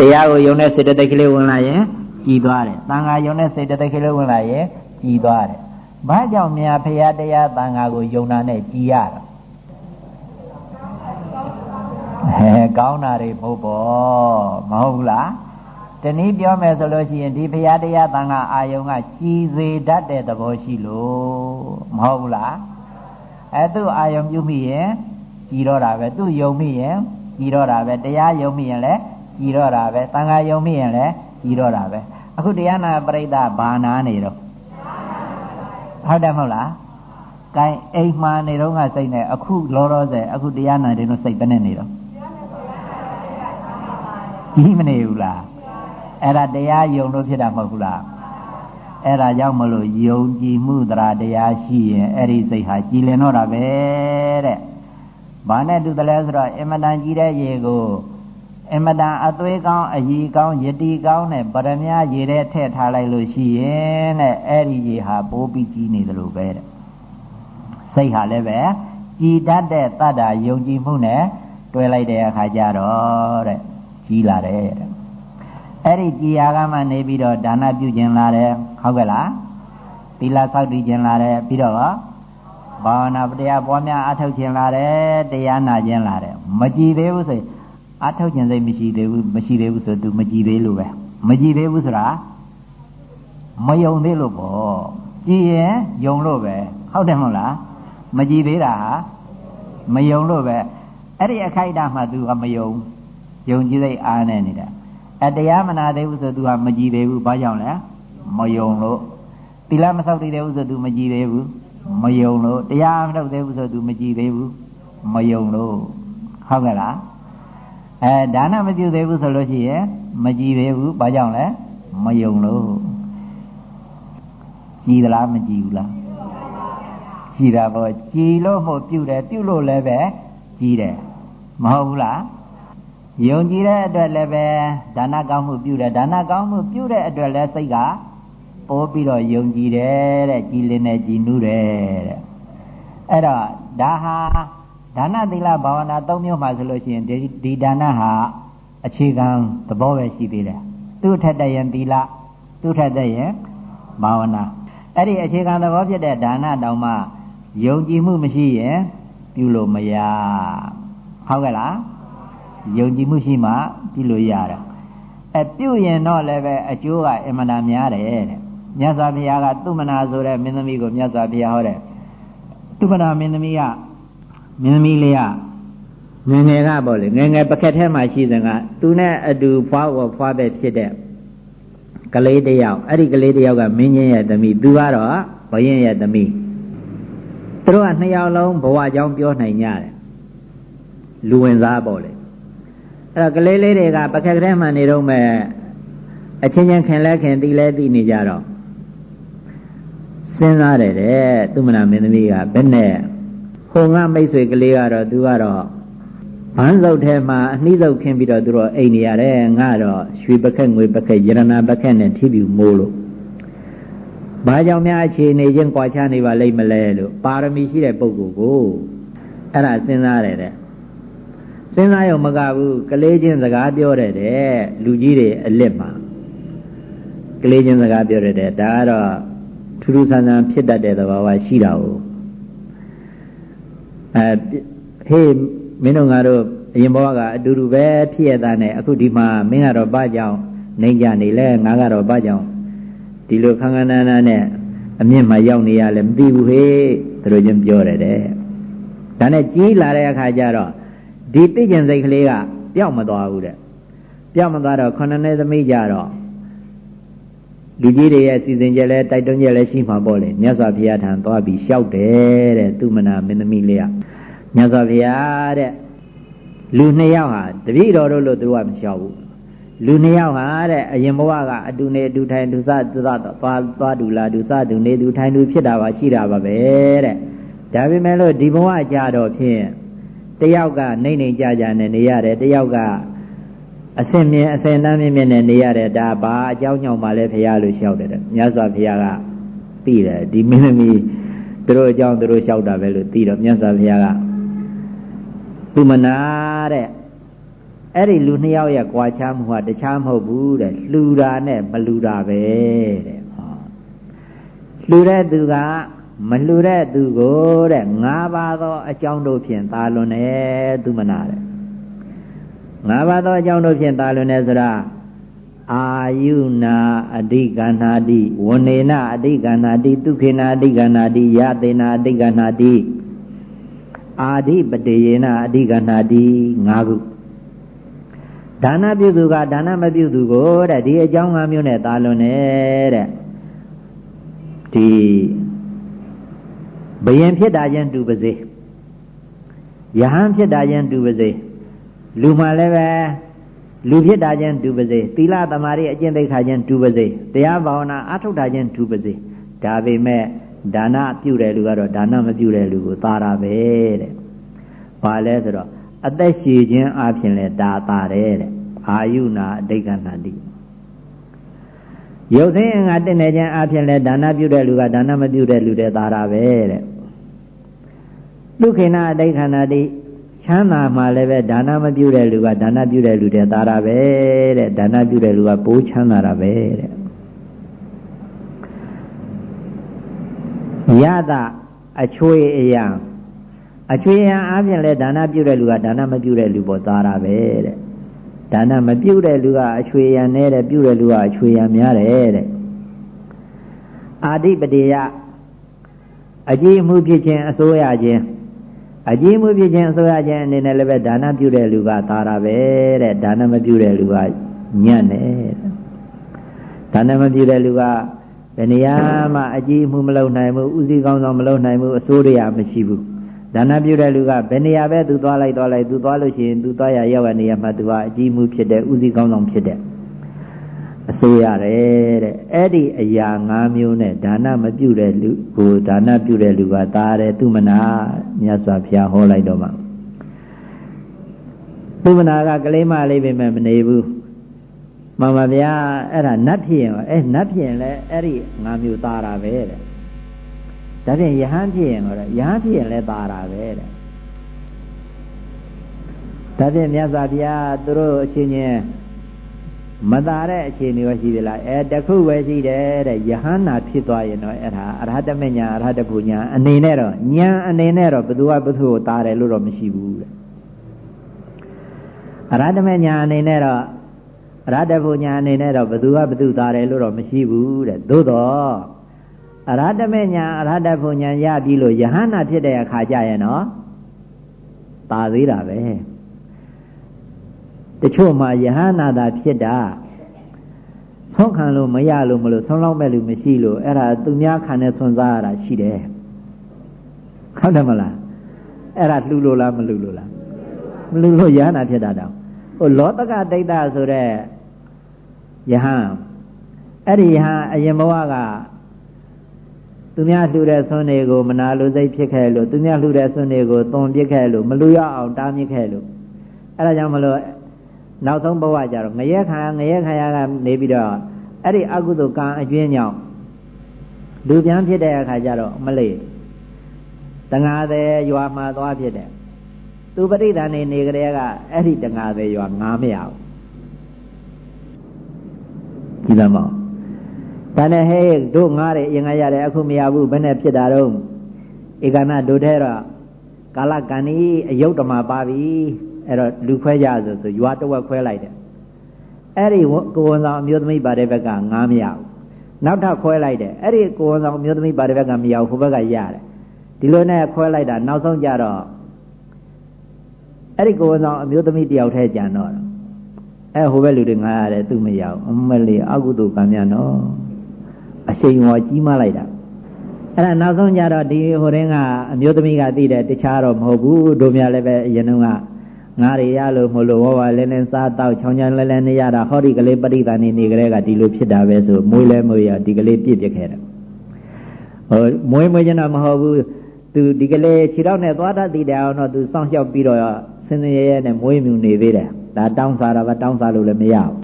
တရားကိုယုံတဲ့စေတသိက်ကလေးဝင်လာရင်ကြည်သွားတယ်တန်ခါယုံတဲ့စေတသိက်ကလေးဝင်လာရင်ကြည်သွားတယ်ဘာကြောင့်များဖရာတရားတန်ခါကိုယုံတာနဲ့ကြည်ရတာဟဲကောင်းတာတွေမဟုတ်ပေါ့မဟုတ်ဘူးလားတနည်းပြောမယ်ဆိုလို့ရှိရင်ဒီဖရာတရားတန်ခါအာယုံကကြည်စေတတ်တဲ့သဘောရှိလို့မဟုတ်ဘူးလားအဲသူ့အာယုံပြုမိရင်ကြည်တော့တာပဲသူ့ယုံမိရင်ကြည်တော့တာပဲတရားယုံမိရင်လည်း ကြည်တော့တာပဲတန်ခါယုံမိရင်လည်းကြည်တော့တာပဲအခုတရားနာပရိသဘာနာနေတော့ဟုတ်တယ်မဟုတ်လားကဲအိမ်မှာနေတော့ကစိတ်နဲ့အခုလောလောဆယ်အခုတရားနာတယ်လို့စိတ်ပဲနဲ့နေတော့ကြီးမနေဘူးလားအဲ့ဒါတရားယုံလို့ဖြစ်တာမဟုတ်ဘူးလားအဲ့ဒါကြောင့်မလို့ယုံကြည်မှုတရားတရားရှိရင်အဲ့ဒီစိတ်ဟာကြည်လင်တော့တာပဲတဲ့ဘာနဲ့တူတယ်လဲဆိုတော့အင်မတန်ကြည်တဲ့ရေကို အင်မတန်အသွေးကောင်းအရီကောင်းယတိကောင်းနဲ့ပရမညာရေထဲထည့်ထားလိုက်လို့ရှိရင်တဲ့အဲ့ဒီရေဟာပိုးပြီးကြီးနေတယ်လို့ပဲတဲ့စိတ်ဟာလည်းပဲကြည်တတ်တဲ့တတ္တာယုံကြည်မှုနဲ့တွဲလိုက်တဲ့အခါကျတော့တဲ့ကြီးလာတယ်တဲ့အဲ့ဒီကြည်ရာကမှနေပြီးတော့ဒါနပြုခြင်းလာတယ်ဟုတ်ကဲ့လားသီလဆောက်တည်ခြင်းလာတယ်ပြီးတော့ဘာဝနာတရားပွားများအထောက်ခြင်းလာတယ်တရားနာခြင်းလာတယ်မကြည်သေးဘူးဆိုရင် အထောက်ခြင်းစိတ်မရှိသေးဘူးမရှိသေးဘူးဆိုသူမကြည်သေးလို့ပဲမကြည်သေးဘူးဆိုတာမယုံသေးလို့ပေါ့ကြည်ရင်ယုံလို့ပဲဟုတ်တယ်မဟုတ်လားမကြည်သေးတာဟာမယုံလို့ပဲအဲ့ဒီအခိုက်အတန့်မှသူကမယုံယုံကြည်စိတ်အားနေနေတာအတရားမနာသေးဘူးဆိုသူကမကြည်သေးဘူးဘာကြောင့်လဲမယုံလို့တိလမဆောက်သေးဘူးဆိုသူမကြည်သေးဘူးမယုံလို့တရားမထုတ်သေးဘူးဆိုသူမကြည်သေးဘူးမယုံလို့ဟုတ်ကဲ့လား အဲဒါနမပြုသေးဘူးဆိုလို့ရှိရင်မကြည်သေးဘူးဘာကြောင့်လဲမယုံလို့ကြည်သလားမကြည်ဘူးလားကြည်တာပေါ့ကြည်လို့မို့ပြုတယ်ပြုလို့လည်းပဲကြည်တယ်မဟုတ်ဘူးလားယုံကြည်တဲ့အတွက်လည်းပဲဒါနကောင်းမှုပြုတယ်ဒါနကောင်းမှုပြုတဲ့အတွက်လည်းစိတ်ကပိုးပြီးတော့ယုံကြည်တယ်တဲ့ကြည်လင်နဲ့ကြည်နူးတယ်တဲ့အဲ့တော့ဒါဟာ ဒါနသီလဘာဝနာ၃မျိုးမှဆိုလို့ရှိရင်ဒီဒါနဟာအခြေခံသဘောပဲရှိသေးတယ်သူ့ထက်တရင်သီလသူ့ထက်တရင်ဘာဝနာအဲ့ဒီအခြေခံသဘောဖြစ်တဲ့ဒါနတောင်မှယုံကြည်မှုမရှိရင်ပြုလို့မရဟုတ်ကဲ့လားယုံကြည်မှုရှိမှပြုလို့ရတယ်အဲပြုရင်တော့လည်းပဲအကျိုးကအင်မတန်များတယ်တဲ့မြတ်စွာဘုရားကသူမနာဆိုတဲ့မင်းသမီးကိုမြတ်စွာဘုရားဟောတဲ့သူမနာမင်းသမီးက မင်းသမီးလေးကငငယ်ကပေါ့လေငငယ်ပကက်ထဲမှာရှိတဲ့ကသူနဲ့အတူဖွားဖို့ဖွားပဲဖြစ်တဲ့ကလေးတယောက်အဲ့ဒီကလေးတယောက်ကမင်းကြီးရဲ့သမီးသူကတော့ဘယင်းရဲ့သမီးသူတို့ကနှစ်ယောက်လုံးဘဝကြောင်းပြောနိုင်ကြတယ်လူဝင်စားပေါ့လေအဲ့တော့ကလေးလေးတွေကပကက်ထဲမှာနေတော့မဲ့အချင်းချင်းခင်လဲခင်တီးလဲတီးနေကြတော့စဉ်းစားတယ်တဲ့သူမနာမင်းသမီးကဘယ်နဲ့ ဟိုငါမိတ်ဆွေကလေးကတော့သူကတော့ဘန်းစုပ်ထဲမှာအနှီးစုပ်ခင်းပြီးတော့သူတို့အိမ်နေရတယ်ငါတော့ရွှေပကက်ငွေပကက်ယရနာပကက်နဲ့ထိပြူမိုးလို့ဘာကြောင့်များအခြေအနေချင်းကြွာချနေပါလိမ့်မလဲလို့ပါရမီရှိတဲ့ပုဂ္ဂိုလ်ကိုအဲ့ဒါစဉ်းစားရတယ်တဲ့စဉ်းစားရုံမကဘူးကလေးချင်းစကားပြောတယ်တဲ့လူကြီးတွေအလစ်မှာကလေးချင်းစကားပြောတယ်တဲ့ဒါကတော့ထူးထူးဆန်းဆန်းဖြစ်တတ်တဲ့သဘာဝရှိတာ ਉਹ အဲဟေးမင်းတို့ငါတို့အရင်ဘဝကအတူတူပဲဖြစ်ရတာနဲ့အခုဒီမှာမင်းကတော့ဘာကြောင့်နေကြနေလဲငါကတော့ဘာကြောင့်ဒီလိုခန်းခန်းနာနာနဲ့အမြင့်မှာရောက်နေရလဲမသိဘူးဟေးသူတို့ချင်းပြောတယ်တဲ့ဒါနဲ့ကြီးလာတဲ့အခါကျတော့ဒီသိကျင်စိတ်ကလေးကပျောက်မသွားဘူးတဲ့ပျောက်မသွားတော့ခொနှစ်နှစ်သမီးကြတော့ လူကြီးတွေရဲ့စီစဉ်ကြလဲတိုက်တွန်းကြလဲရှိမှာပေါ့လေမြတ်စွာဘုရားထံသွားပြီးလျှောက်တယ်တဲ့သူမနာမင်းသမီးလေးကမြတ်စွာဘုရားတဲ့လူနှစ်ယောက်ဟာတပည့်တော်တို့လို့သူကမလျှောက်ဘူးလူနှစ်ယောက်ဟာတဲ့အရင်ဘဝကအတူနေအတူထိုင်တူစသူစသွားသွားတူလာတူစတူနေတူထိုင်တူဖြစ်တာပါရှိတာပါပဲတဲ့ဒါပေမဲ့လို့ဒီဘဝကြတော့ဖြင့်တယောက်ကနှိမ့်နှိမ့်ကြကြနဲ့နေရတယ်တယောက်က အစင်မြင်အစင်တမ်းမြင်မြင်နဲ့နေရတယ်ဒါဘာအကြောင်းကြောင့်မှလဲဖရာလို့လျှောက်တယ်တဲ့မြတ်စွာဘုရားကသိတယ်ဒီမင်းသမီးသူတို့အကြောင်းသူတို့လျှောက်တာပဲလို့သိတော့မြတ်စွာဘုရားကသူမနာတဲ့အဲ့ဒီလူနှစ်ယောက်ရဲ့ကြွားချမှုဟာတခြားမဟုတ်ဘူးတဲ့လှူတာနဲ့မလှူတာပဲတဲ့ဟောလှူတဲ့သူကမလှူတဲ့သူကိုတဲ့၅ပါးသောအကြောင်းတို့ဖြင့်သာလွန်တယ်သူမနာတဲ့ ၅ပါးသောအကြောင်းတို့ဖြင့်သာလွန်တယ်ဆိုတာအာယုနာအဓိကဏ္ဍတိဝနေနအဓိကဏ္ဍတိဒုခေနအဓိကဏ္ဍတိယသေနာအဓိကဏ္ဍတိအာဓိပတေယေနအဓိကဏ္ဍတိ၅ခုဒါနပြုသူကဒါနမပြုသူကိုတဲ့ဒီအကြောင်း၅မျိုးနဲ့သာလွန်တယ်တဲ့ဒီဘယင်ဖြစ်တာချင်းတူပါစေယဟန်ဖြစ်တာချင်းတူပါစေ လူမှလည်းပဲလူဖြစ်တာချင်းတူပါစေသီလသမာဓိအကျင့်သိက္ခာချင်းတူပါစေတရားဘာဝနာအထုတ်တာချင်းတူပါစေဒါပေမဲ့ဒါနပြုတဲ့လူကတော့ဒါနမပြုတဲ့လူကိုသာတာပဲတဲ့ဘာလဲဆိုတော့အသက်ရှည်ခြင်းအပြင်လဲဒါသာတယ်တဲ့အာယုနာအဋ္ဌကဏတိရုပ်သိငါတင့်နေခြင်းအပြင်လဲဒါနပြုတဲ့လူကဒါနမပြုတဲ့လူတဲ့သာတာပဲတဲ့ဒုက္ခိနာအဋ္ဌခန္ဓာတိ ချမ်းသာမှလည်းပဲဒါနမပြုတဲ့လူကဒါနပြုတဲ့လူတဲ့သာတာပဲတဲ့ဒါနပြုတဲ့လူကပိုးချမ်းသာတာပဲတဲ့ယတာအချွေအယံအချွေယံအားဖြင့်လဲဒါနပြုတဲ့လူကဒါနမပြုတဲ့လူပေါ်သာတာပဲတဲ့ဒါနမပြုတဲ့လူကအချွေယံနေတဲ့ပြုတဲ့လူကအချွေယံများတယ်တဲ့အာဓိပတိယအကြည့်မှုဖြစ်ခြင်းအစိုးရခြင်း အကြည့်မှုဖြစ်ခြင်းအစိုးရခြင်းအနေနဲ့လည်းပဲဒါနပြုတဲ့လူကသာတာပဲတဲ့ဒါနမပြုတဲ့လူကညံ့တယ်ဒါနမပြုတဲ့လူကဘယ်နေရာမှအကြည့်မှုမလုပ်နိုင်ဘူးဥစည်းကောင်းဆောင်မလုပ်နိုင်ဘူးအစိုးရမရှိဘူးဒါနပြုတဲ့လူကဘယ်နေရာပဲသူသွားလိုက်သွားလိုက်သူသွားလို့ရှိရင်သူသွားရရောက်ရနေရာမှာသူကအကြည့်မှုဖြစ်တဲ့ဥစည်းကောင်းဆောင်ဖြစ်တဲ့ အစိုးရတယ်တဲ့အဲ့ဒီအရာ၅မျိုးနဲ့ဒါနမပြုတဲ့လူကိုဒါနပြုတဲ့လူကသားတယ်သူမနာမြတ်စွာဘုရားဟောလိုက်တော့မှသူမနာကကလေးမလေးပဲမနေဘူးမှန်ပါဗျာအဲ့ဒါနတ်ဖြစ်ရင်အဲနတ်ဖြစ်ရင်လည်းအဲ့ဒီ၅မျိုးသားတာပဲတဲ့ဒါဖြင့်ယဟန်ဖြစ်ရင်တော့ယဟန်ဖြစ်ရင်လည်းသာတာပဲတဲ့ဒါဖြင့်မြတ်စွာဘုရားသူတို့အချင်းချင်း မသာတဲ့အခြေအနေရောရှိသလားအဲတခုပဲရှိတယ်တဲ့ယဟန္နာဖြစ်သွားရင်တော့အဲ့ဒါအရဟတမညာအရဟတဘုညာအနေနဲ့တော့ညာအနေနဲ့တော့ဘသူကဘသူကိုတားတယ်လို့တော့မရှိဘူးတဲ့အရဟတမညာအနေနဲ့တော့အရဟတဘုညာအနေနဲ့တော့ဘသူကဘသူတားတယ်လို့တော့မရှိဘူးတဲ့သို့တော့အရဟတမေညာအရဟတဘုံညာရပြီလို့ယဟန္နာဖြစ်တဲ့အခါကျရင်တော့ပါသေးတာပဲ တချို့မှာယဟန္နာသာဖြစ်တာဆုံးခံလို့မရလို့မလို့ဆုံးလောက်မဲ့လူမရှိလို့အဲ့ဒါသူများခံနဲ့ဆွန်စားရတာရှိတယ်ဟုတ်တယ်မလားအဲ့ဒါလှူလို့လားမလှူလို့လားမလှူလို့ယဟန္နာဖြစ်တာတောင်ဟိုလောတကဒိဋ္ဌဆိုတဲ့ယဟန်အဲ့ဒီယဟန်အရင်ဘဝကသူများလှူတဲ့ဆွန်းတွေကိုမနာလိုစိတ်ဖြစ်ခဲ့လို့သူများလှူတဲ့ဆွန်းတွေကိုသွန်ပစ်ခဲ့လို့မလူရအောင်တားမြစ်ခဲ့လို့အဲ့ဒါကြောင့်မလို့ နောက်ဆုံးဘဝကြတော့ငရဲခံငရဲခံရကနေပြီးတော့အဲ့ဒီအကုသိုလ်ကံအကျွင်းကြောင့်လူပြန်ဖြစ်တဲ့အခါကျတော့မလေးတငါသေးရွာမှာသွားဖြစ်တယ်သူပရိသန်နေနေကြတဲ့ကအဲ့ဒီတငါသေးရွာငားမရဘူးဒီလိုမောဒါနဲ့ဟဲ့တို့ငားတယ်အင်္ဂါရတယ်အခုမရဘူးဘယ်နဲ့ဖြစ်တာတော့ဧကနာတို့ထဲတော့ကာလကံဤအယုတ်တမပါပြီ အဲ့တော့လူခွဲကြဆိုဆိုရွာတဝက်ခွဲလိုက်တယ်အဲ့ဒီကိုဝန်ဆောင်အမျိုးသမီးပါတဲ့ဘက်ကငားမရဘူးနောက်ထပ်ခွဲလိုက်တယ်အဲ့ဒီကိုဝန်ဆောင်အမျိုးသမီးပါတဲ့ဘက်ကမရဘူးဟိုဘက်ကရတယ်ဒီလိုနဲ့ခွဲလိုက်တာနောက်ဆုံးကြတော့အဲ့ဒီကိုဝန်ဆောင်အမျိုးသမီးတယောက်တည်းကြံတော့အဲဟိုဘက်လူတွေငားရတယ်သူမရဘူးအမလေးအကုသိုလ်ကံများနော်အရှိန်ဝါကြီးမလိုက်တာအဲ့ဒါနောက်ဆုံးကြတော့ဒီဟိုရင်းကအမျိုးသမီးကသိတယ်တခြားတော့မဟုတ်ဘူးတို့များလည်းပဲအရင်တုန်းက ငါးတွေရလို့မလို့ဝဝလဲလဲစားတော့ချောင်းချမ်းလဲလဲနေရတာဟောဒီကလေးပရိသန်နေနေကြတဲ့ကဒီလိုဖြစ်တာပဲဆိုမွေးလဲမွေးရဒီကလေးပြစ်ပြခဲ့တယ်ဟိုမွေးမွေးကျတော့မဟုတ်ဘူးသူဒီကလေးခြေတော့နဲ့သွားတတ်တည်တယ်အောင်တော့သူစောင့်ရှောက်ပြီးတော့စင်စင်ရဲရဲနဲ့မွေးမြူနေသေးတယ်ဒါတောင်းစားတာပဲတောင်းစားလို့လည်းမရဘူး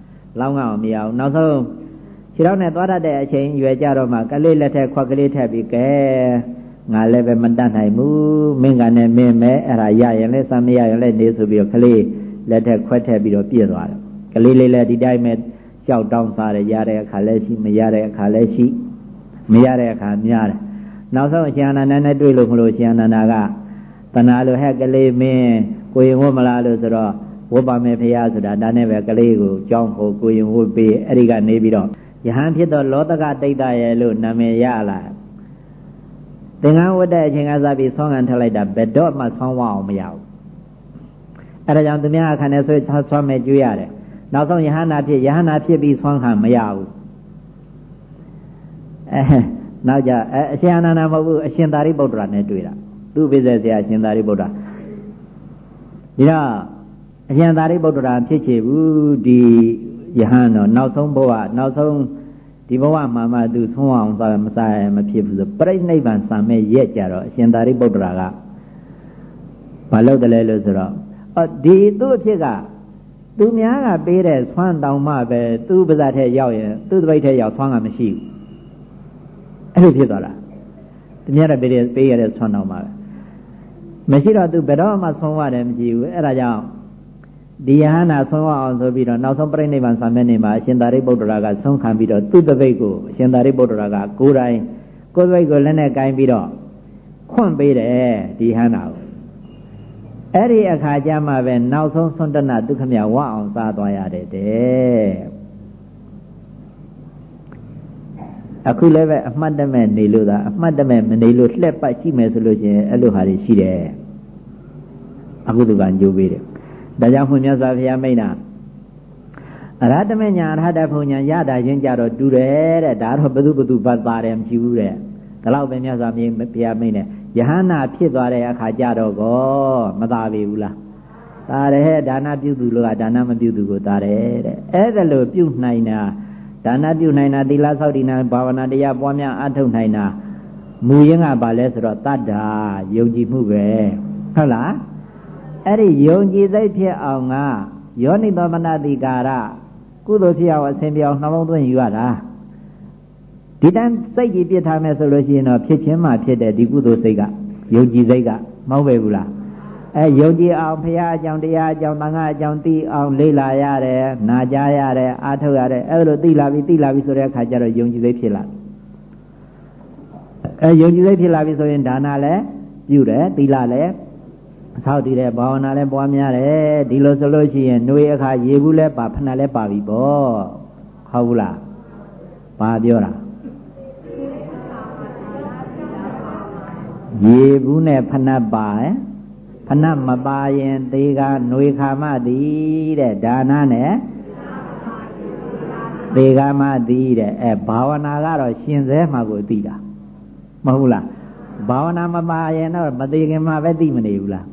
လောင်းအောင်မရဘူးနောက်ဆုံးခြေတော့နဲ့သွားတတ်တဲ့အချိန်ရွယ်ကြတော့မှကလေးလက်ထက်ခွက်ကလေးထက်ပြီးကဲ ငါလည်းပဲမတတ်နိုင်ဘူးမင်းကလည်းမင်းမဲအဲ့ဒါရရင်လည်းစမ်းမရရင်လည်းနေဆိုပြီးတော့ကလေးလက်ထက်ခွက်ထက်ပြီးတော့ပြည့်သွားတယ်ကလေးလေးလည်းဒီတိုင်းပဲကြောက်တောင်းစားတယ်ရတဲ့အခါလည်းရှိမရတဲ့အခါလည်းရှိမရတဲ့အခါများတယ်နောက်ဆုံးအရှင်အနန္ဒနဲ့တွေ့လို့မလို့ရှင်အနန္ဒကတဏှာလိုဟဲ့ကလေးမင်းကိုရင်ဝတ်မလားလို့ဆိုတော့ဝတ်ပါမယ်ဖေရဆိုတာဒါနဲ့ပဲကလေးကိုကြောင်းဖို့ကိုရင်ဝတ်ပေးအဲ့ဒီကနေပြီးတော့ယဟန်ဖြစ်တော့လောတကတိတ်တရဲ့လို့နာမည်ရလာ သင်္ကန်းဝတ်တဲ့အချိန်ကစပြီးဆောင်းကန်ထလိုက်တာဘယ်တော့မှဆောင်းဝအောင်မရဘူးအဲဒါကြောင့်သူများအခါနဲ့ဆိုဆွမ်းမဲ့ကျွေးရတယ်နောက်ဆုံးယဟနာဖြစ်ယဟနာဖြစ်ပြီးဆွမ်းခံမရဘူးအဲနောက်ကြအဲအရှင်အနန္ဒမဟုတ်ဘူးအရှင်သာရိပုတ္တရာနဲ့တွေ့တာသူ့ပိစက်ဆရာအရှင်သာရိပုတ္တရာဒီတော့အရှင်သာရိပုတ္တရာဖြစ်ချေဘူးဒီယဟန်တော့နောက်ဆုံးဘဝနောက်ဆုံး ဒီဘဝမှာမှသူဆုံးအောင်သာမစားရမဖြစ်ဘူးဆိုပြိဋိဘံစံမဲ့ရက်ကြတော့အရှင်သာရိပုတ္တရာကမလုပ်တယ်လို့ဆိုတော့အော်ဒီသူ့အဖြစ်ကသူများကပေးတဲ့ဆွမ်းတောင်မှပဲသူ့ပါဇက်ထဲရောက်ရင်သူ့တပိတ်ထဲရောက်ဆွမ်းကမရှိဘူးအဲ့လိုဖြစ်သွားတာသူများကပေးတဲ့ပေးရတဲ့ဆွမ်းတောင်မှပဲမရှိတော့သူဘယ်တော့မှဆုံးရတယ်မရှိဘူးအဲ့ဒါကြောင့် ဒီယဟနာဆုံးအောင်ဆိုပြီးတော့နောက်ဆုံးပြိဋိဘံဆံမဲ့နေမှာအရှင်သာရိပုတ္တရာကဆုံးခံပြီးတော့သူ့တပိတ်ကိုအရှင်သာရိပုတ္တရာကကိုယ်တိုင်ကိုယ်တပိတ်ကိုလက်နဲ့ကင်ပြီးတော့ခွန့်ပေးတယ်ဒီဟန္တာကိုအဲ့ဒီအခါကျမှပဲနောက်ဆုံးဆွန္တနာဒုက္ခမြဝအောင်စားသွားရတယ်တဲ့အခုလည်းပဲအမှတ်တမဲ့နေလို့သာအမှတ်တမဲ့မနေလို့လှက်ပတ်ကြည့်မယ်ဆိုလို့ရှိရင်အဲ့လိုဟာတွေရှိတယ်အခုသူကညိုးပေးတယ် ဒါကြောင့်မှမြတ်စွာဘုရားမိန့်တာအရဟတမညာအရဟတဘုံညာရတာချင်းကြတော့တူတယ်တဲ့ဒါတော့ဘသူဘသူဘတ်ပါတယ်မရှိဘူးတဲ့ဒါတော့ပဲမြတ်စွာဘုရားမိန့်တယ်ယဟနာဖြစ်သွားတဲ့အခါကြတော့ကောမသာပြီဘူးလားသာတယ်ဒါနပြုသူလို့ကဒါနမပြုသူကိုသာတယ်တဲ့အဲ့ဒါလို့ပြုနိုင်တာဒါနပြုနိုင်တာသီလဆောက်တည်နာဘာဝနာတရားပွားများအထုတ်နိုင်တာမူရင်းကဘာလဲဆိုတော့တတ္တာယုံကြည်မှုပဲဟုတ်လား အဲ့ဒီယုံကြည်စိတ်ဖြစ်အောင်ကယောနိသောမနတိကာရကုသိုလ်ဖြစ်အောင်အစဉ်ပြောင်းနှလုံးသွင်းယူရတာဒီတန်းစိတ်ကြီးပြစ်ထားမယ်ဆိုလို့ရှိရင်တော့ဖြစ်ချင်းမှဖြစ်တဲ့ဒီကုသိုလ်စိတ်ကယုံကြည်စိတ်ကမဟုတ်ပဲဘူးလားအဲယုံကြည်အောင်ဘုရားအကြောင်းတရားအကြောင်းသံဃာအကြောင်းသိအောင်လေ့လာရတယ်နာကြားရတယ်အားထုတ်ရတယ်အဲလိုသိလာပြီသိလာပြီဆိုတဲ့အခါကျတော့ယုံကြည်စိတ်ဖြစ်လာအဲယုံကြည်စိတ်ဖြစ်လာပြီဆိုရင်ဒါနလည်းပြုတယ်သီလလည်း ဆောက်တည်တဲ့ဘာဝနာလည်းပွားများတယ်ဒီလိုဆိုလို့ရှိရင်နှွေအခါရေဘူးလည်းပါဖဏလည်းပါပြီပေါ့ဟုတ်ဘူးလားဘာပြောတာရေဘူးနဲ့ဖဏပါဖဏမပါရင်သေကຫນွေခါမသည်တဲ့ဒါနနဲ့သေကမသည်တဲ့အဲဘာဝနာကတော့ရှင်စဲမှာကိုသိတာမဟုတ်လားဘာဝနာမပါရင်တော့မသေးခင်မှာပဲသိမနေဘူးလား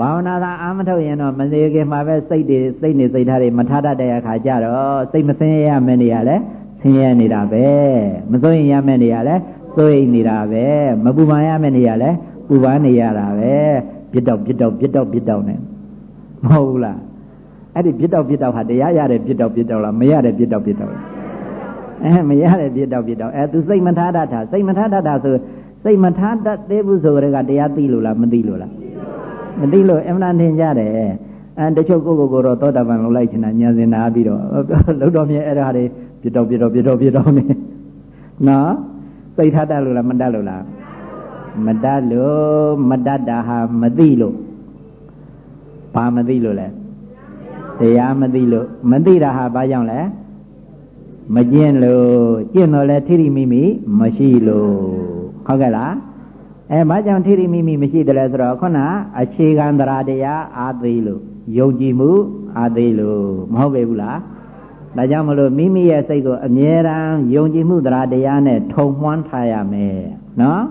ဘာဝနာသာအာမထုတ်ရင်တော့မသေးခင်မှာပဲစိတ်တွေစိတ်နေစိတ်ထားတွေမထားတတ်တဲ့အခါကျတော့စိတ်မစင်းရမယ်နေရလဲဆင်းရဲနေတာပဲမစိုးရင်ရမယ်နေရလဲစိုးရိမ်နေတာပဲမပူပန်ရမယ့်နေရလဲပူပန်နေရတာပဲပြစ်တော့ပြစ်တော့ပြစ်တော့ပြစ်တော့နဲ့မဟုတ်ဘူးလားအဲ့ဒီပြစ်တော့ပြစ်တော့ဟာတရားရတဲ့ပြစ်တော့ပြစ်တော့လားမရတဲ့ပြစ်တော့ပြစ်တော့လားအဲမရတဲ့ပြစ်တော့ပြစ်တော့အဲသူစိတ်မထားတတ်တာစိတ်မထားတတ်တာဆိုစိတ်မထားတတ်သေးဘူးဆိုကြတဲ့ကတရားသိလို့လားမသိလို့လား မသိလို့အမှန်ထင်ကြတယ်အဲတချို့ကိုကိုကိုတော့သောတာပန်လုံးလိုက်ချင်တာညာစင်နာပြီးတော့လုံတော်မြဲအဲ့ဒါတွေပြစ်တော့ပြစ်တော့ပြစ်တော့ပြစ်တော့နေနော်စိတ်ထားတတ်လို့လားမတတ်လို့လားမတတ်လို့မတတ်တာဟာမသိလို့ဘာမသိလို့လဲတရားမသိလို့မသိတာဟာဘာကြောင့်လဲမကျင့်လို့ကျင့်တော့လဲထိရိမိမိမရှိလို့ဟုတ်ကဲ့လား အဲဘာကြောင့်ထိရိမိမိမရှိတယ်လဲဆိုတော့ခုနအခြေခံတရားတရားအာသေးလို့ယုံကြည်မှုအာသေးလို့မဟုတ်ပေဘူးလားဒါကြောင့်မလို့မိမိရဲ့စိတ်ကိုအမြဲတမ်းယုံကြည်မှုတရားတရားနဲ့ထုံမွှမ်းထားရမယ်နော်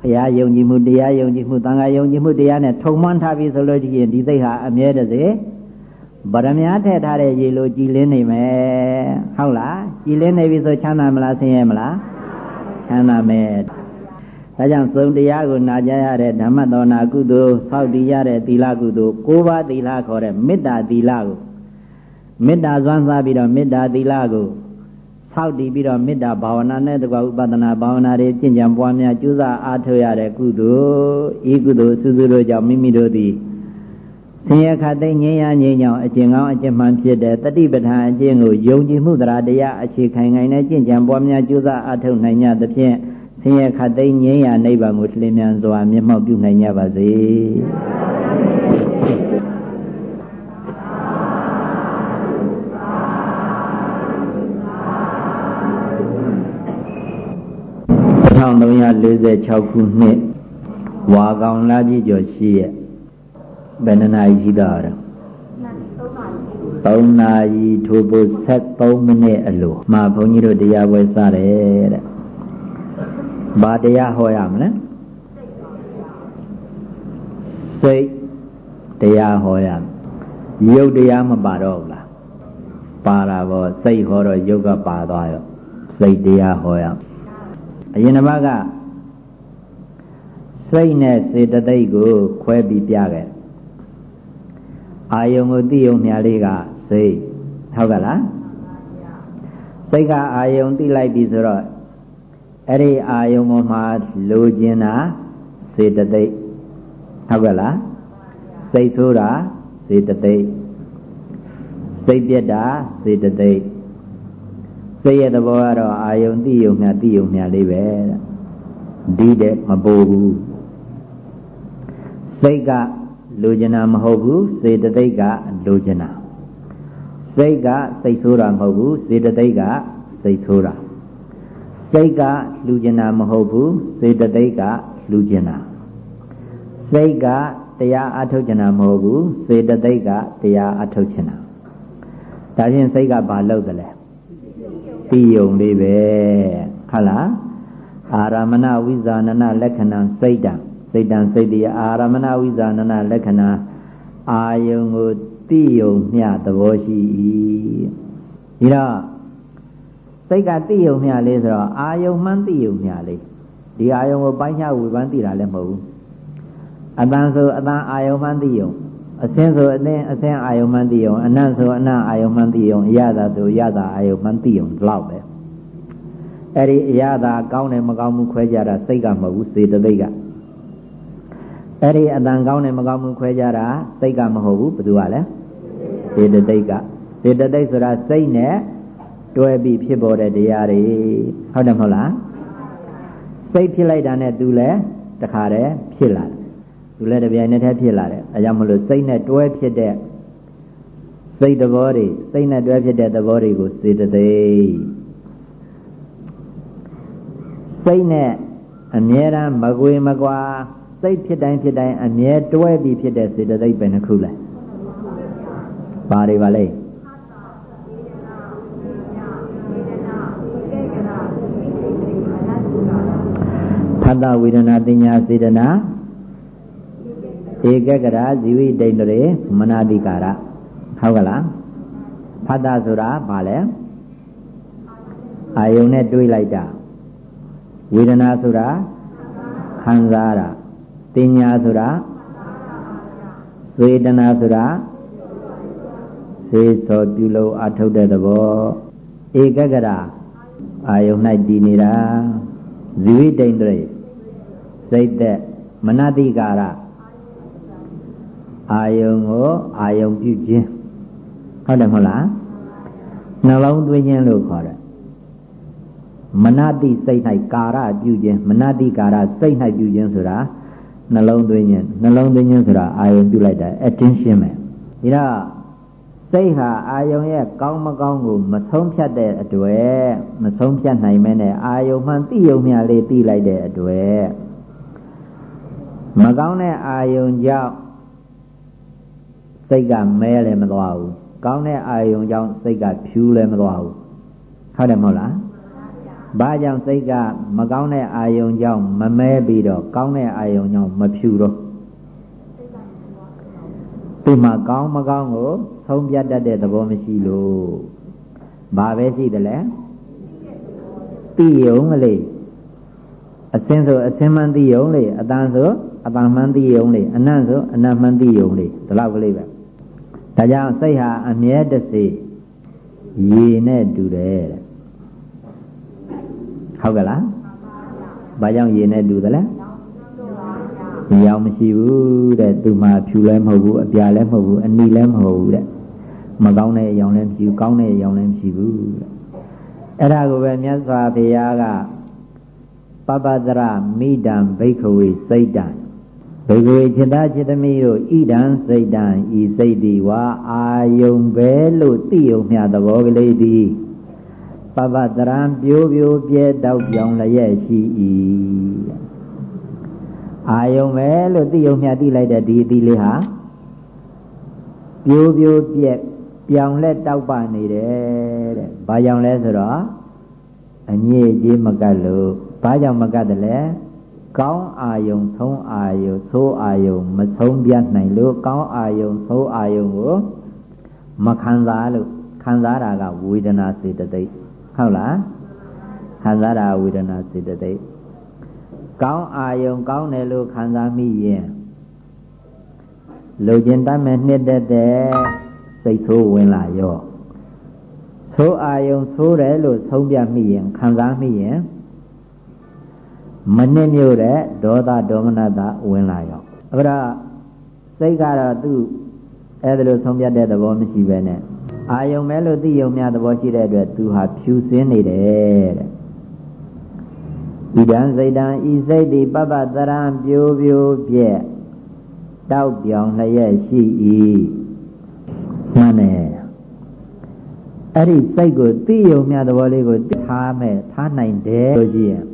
ဘုရားယုံကြည်မှုတရားယုံကြည်မှုသံဃာယုံကြည်မှုတရားနဲ့ထုံမွှမ်းထားပြီဆိုလို့ရှိရင်ဒီစိတ်ဟာအမြဲတစေဗရမ ्या ထည့်ထားတဲ့ရေလိုကြည်လင်းနေမယ်ဟုတ်လားကြည်လင်းနေပြီဆိုချမ်းသာမလားဆင်းရဲမလားချမ်းသာမယ် ဒါကြောင့်သုံးတရားကိုနာကြားရတဲ့ဓမ္မတော်နာကုသိုလ်ဆောက်တည်ရတဲ့သီလကုသိုလ်၉ပါးသီလခေါ်တဲ့မေတ္တာသီလကိုမေတ္တာစွမ်းစားပြီးတော့မေတ္တာသီလကိုဆောက်တည်ပြီးတော့မေတ္တာဘာဝနာနဲ့တကွာဥပဒနာဘာဝနာတွေကျင့်ကြံပွားများကြိုးစားအားထုတ်ရတဲ့ကုသိုလ်ဤကုသိုလ်စုစုတို့ကြောင့်မိမိတို့သည်ဆင်းရဲခတ်သိငြိမ်းရငြိမ်းချောင်းအကျင့်ကောင်းအကျင့်မှန်ဖြစ်တဲ့တတိပဋ္ဌာန်အကျင့်ကိုယုံကြည်မှုတရားတရားအခြေခံနိုင်တဲ့ကျင့်ကြံပွားများကြိုးစားအထောက်နိုင်ကြသဖြင့် ဆင်းရဲခတ်သိငြိမ်းရနိဗ္ဗာန်ကိုလင်းမြန်စွာမျက်မှောက်ပြုနိုင်ကြပါစေ1346ခုနှစ်ဝါကောင်လပြည့်ကျော်ရှိရဲ့ဘယ်နှနာရီရှိတော့လဲ3နာရီထိုးဖို့73မိနစ်အလိုမှာဘုန်းကြီးတို့တရားပွဲစတယ်တဲ့ ဘာတရားဟောရမလဲစိတ်တရားဟောရရုပ်တရားမပါတော့ဘူးလားပါတာပေါ့စိတ်ဟောတော့ရုပ်ကပါသွားရောစိတ်တရားဟောရအရင်တစ်ပတ်ကစိတ်နဲ့စေတသိက်ကိုခွဲပြီးပြခဲ့အာယုံကိုသိယုံမြလေးကစိတ်ဟုတ်ကလားစိတ်ကအာယုံသိလိုက်ပြီဆိုတော့ အဲ့ဒီအာယုံပေါ်မှာလိုချင်တာစေတသိက်ဟုတ်ကလားစိတ်ဆိုးတာစေတသိက်စိတ်ပြက်တာစေတသိက်စိတ်ရဲ့သဘောကတော့အာယုံသိယုံမြသိယုံမြလေးပဲဒီတဲ့မပိုးဘူးစိတ်ကလိုချင်တာမဟုတ်ဘူးစေတသိက်ကလိုချင်တာစိတ်ကစိတ်ဆိုးတာမဟုတ်ဘူးစေတသိက်ကစိတ်ဆိုးတာ စိတ်ကလူကျင်တာမဟုတ်ဘူးစေတသိက်ကလူကျင်တာစိတ်ကတရားအထုတ်ကျင်တာမဟုတ်ဘူးစေတသိက်ကတရားအထုတ်ကျင်တာဒါဖြင့်စိတ်ကဘာလုပ်တယ်လဲတိယုံလေးပဲဟုတ်လားအာရမဏဝိဇာနနလက္ခဏာစိတ်တံစိတ်တံစိတ်တရားအာရမဏဝိဇာနနလက္ခဏာအာယုံကိုတိယုံမျှသဘောရှိ၏ဒီတော့ စိတ်ကတိယုံမျှလေးဆိုတော့အာယုံမှန်းတိယုံမျှလေးဒီအာယုံကိုပိုင်းခြားဝေဖန်သိတာလည်းမဟုတ်ဘူးအတန်ဆိုအတန်အာယုံမှန်းသိယုံအစင်းဆိုအသင်းအစင်းအာယုံမှန်းသိယုံအနတ်ဆိုအနတ်အာယုံမှန်းသိယုံအရသာဆိုရသာအာယုံမှန်းသိယုံဒီလောက်ပဲအဲ့ဒီအရသာကောင်းတယ်မကောင်းဘူးခွဲကြတာစိတ်ကမဟုတ်ဘူးစေတသိက်ကအဲ့ဒီအတန်ကောင်းတယ်မကောင်းဘူးခွဲကြတာစိတ်ကမဟုတ်ဘူးဘယ်သူကလဲစေတသိက်ကစေတသိက်ဆိုတာစိတ်နဲ့ တွဲပြီးဖြစ်ပေါ်တဲ့တရားတွေဟုတ်တယ်မဟုတ်လားစိတ်ဖြစ်လိုက်တာနဲ့သူလည်းတခါတည်းဖြစ်လာတယ်သူလည်းတပြိုင်နက်တည်းဖြစ်လာတယ်အဲကြောင့်မလို့စိတ်နဲ့တွဲဖြစ်တဲ့စိတ်သဘောတွေစိတ်နဲ့တွဲဖြစ်တဲ့သဘောတွေကိုစေတသိက်စိတ်နဲ့အမြဲတမ်းမကွေမကွာစိတ်ဖြစ်တိုင်းဖြစ်တိုင်းအမြဲတွဲပြီးဖြစ်တဲ့စေတသိက်ပဲနှစ်ခုလဲဘာတွေပါလဲ ဖတ်တာဝေဒနာတင်ညာစေတနာဧကကရာဇီဝိတိန်တွေမနာတိကာရဟုတ်ကလားဖတ်တာဆိုတာဘာလဲအာယုံနဲ့တွေးလိုက်တာဝေဒနာဆိုတာခံစားတာတင်ညာဆိုတာစေတနာဆိုတာစေသောပြုလို့အထုတ်တဲ့သဘောဧကဂရအာယုန်၌တည်နေတာဇီဝိတိန်တွေ စိတ်သက်မနတိကာရအာယုံကိုအာယုံပြုခြင်းဟုတ်တယ်မဟုတ်လားနှလုံးသွင်းခြင်းလို့ခေါ်တယ်မနတိစိတ်၌ကာရပြုခြင်းမနတိကာရစိတ်၌ပြုခြင်းဆိုတာနှလုံးသွင်းခြင်းနှလုံးသွင်းခြင်းဆိုတာအာယုံပြုလိုက်တာ attention ပဲဒါစိတ်ဟာအာယုံရဲ့ကောင်းမကောင်းကိုမဆုံးဖြတ်တဲ့အတွက်မဆုံးဖြတ်နိုင်မဲနဲ့အာယုံမှန်သိယုံမြလေးသိလိုက်တဲ့အတွက် မကောင်းတဲ့အာယုံကြောင့်စိတ်ကမဲလည်းမသွားဘူးကောင်းတဲ့အာယုံကြောင့်စိတ်ကဖြူလည်းမသွားဘူးဟုတ်တယ်မဟုတ်လားဘာကြောင့်စိတ်ကမကောင်းတဲ့အာယုံကြောင့်မမဲပြီးတော့ကောင်းတဲ့အာယုံကြောင့်မဖြူတော့ဒီမှာကောင်းမကောင်းကိုဆုံးပြတ်တတ်တဲ့သဘောမရှိလို့ဘာပဲရှိတယ်လဲသိယုံလေအစင်းဆိုအစင်းမှန်သိယုံလေအတန်ဆို အတန်မှန်သိယုံလေအနတ်ဆိုအနတ်မှန်သိယုံလေဒီလောက်ကလေးပဲဒါကြောင့်စိတ်ဟာအမြဲတစေရေနဲ့တူတယ်တဲ့ဟုတ်ကလားဘာကြောင့်ရေနဲ့တူသလဲခွန်ရောင်မရှိဘူးတဲ့သူမှဖြူလည်းမဟုတ်ဘူးအပြာလည်းမဟုတ်ဘူးအနီလည်းမဟုတ်ဘူးတဲ့မကောင်းတဲ့အရောင်လည်းမရှိဘူးကောင်းတဲ့အရောင်လည်းမရှိဘူးတဲ့အဲ့ဒါကိုပဲမြတ်စွာဘုရားကပပဒရမိဒံဘိခဝေစိတ်တံ ဘိကဝေจิตာจิตမိတို့ဣဒံစိတ်တံဤစိတ်ဒီဝါအာယုံပဲလို့သိုံမြသဘောကလေးသည်ပပတရံပြိုးပြိုးပြဲတောက်ပြောင်လျက်ရှိ၏အာယုံပဲလို့သိုံမြသိလိုက်တဲ့ဒီအသီးလေးဟာပြိုးပြိုးပြက်ပြောင်လက်တောက်ပနေတယ်တဲ့ဘာကြောင့်လဲဆိုတော့အညစ်အကြေးမကတ်လို့ဘာကြောင့်မကတ်တယ်လဲ ကောင်းအာယုံဆုံးအာယုံသိုးအာယုံမဆုံးပြတ်နိုင်လို့ကောင်းအာယုံသိုးအာယုံကိုမခံစားလို့ခံစားတာကဝေဒနာစေတသိက်ဟုတ်လားခံစားတာဝေဒနာစေတသိက်ကောင်းအာယုံကောင်းတယ်လို့ခံစားမိရင်လူကျင်တတ်မဲ့နှစ်သက်တဲ့စိတ်ဆိုးဝင်လာရောသိုးအာယုံသိုးတယ်လို့ဆုံးပြမိရင်ခံစားမိရင် မနစ်မြို့တဲ့ဒေါသဒေါမနတာဝင်လာရောအဲ့ဒါစိတ်ကတော့သူ့အဲ့ဒါလိုဆုံးပြတဲ့သဘောမရှိပဲနဲ့အာယုံမဲလို့သိယုံများသဘောရှိတဲ့အတွက်သူဟာဖြူစင်းနေတယ်တဲ့ဣဒံစိတ်တံဤစိတ်ဒီပပတရံပြိုးပြိုးပြက်တောက်ပြောင်လျက်ရှိ၏မှန်တယ်အဲ့ဒီစိတ်ကိုသိယုံများသဘောလေးကိုထားမဲ့ထားနိုင်တယ်လို့ကြည့်ရင်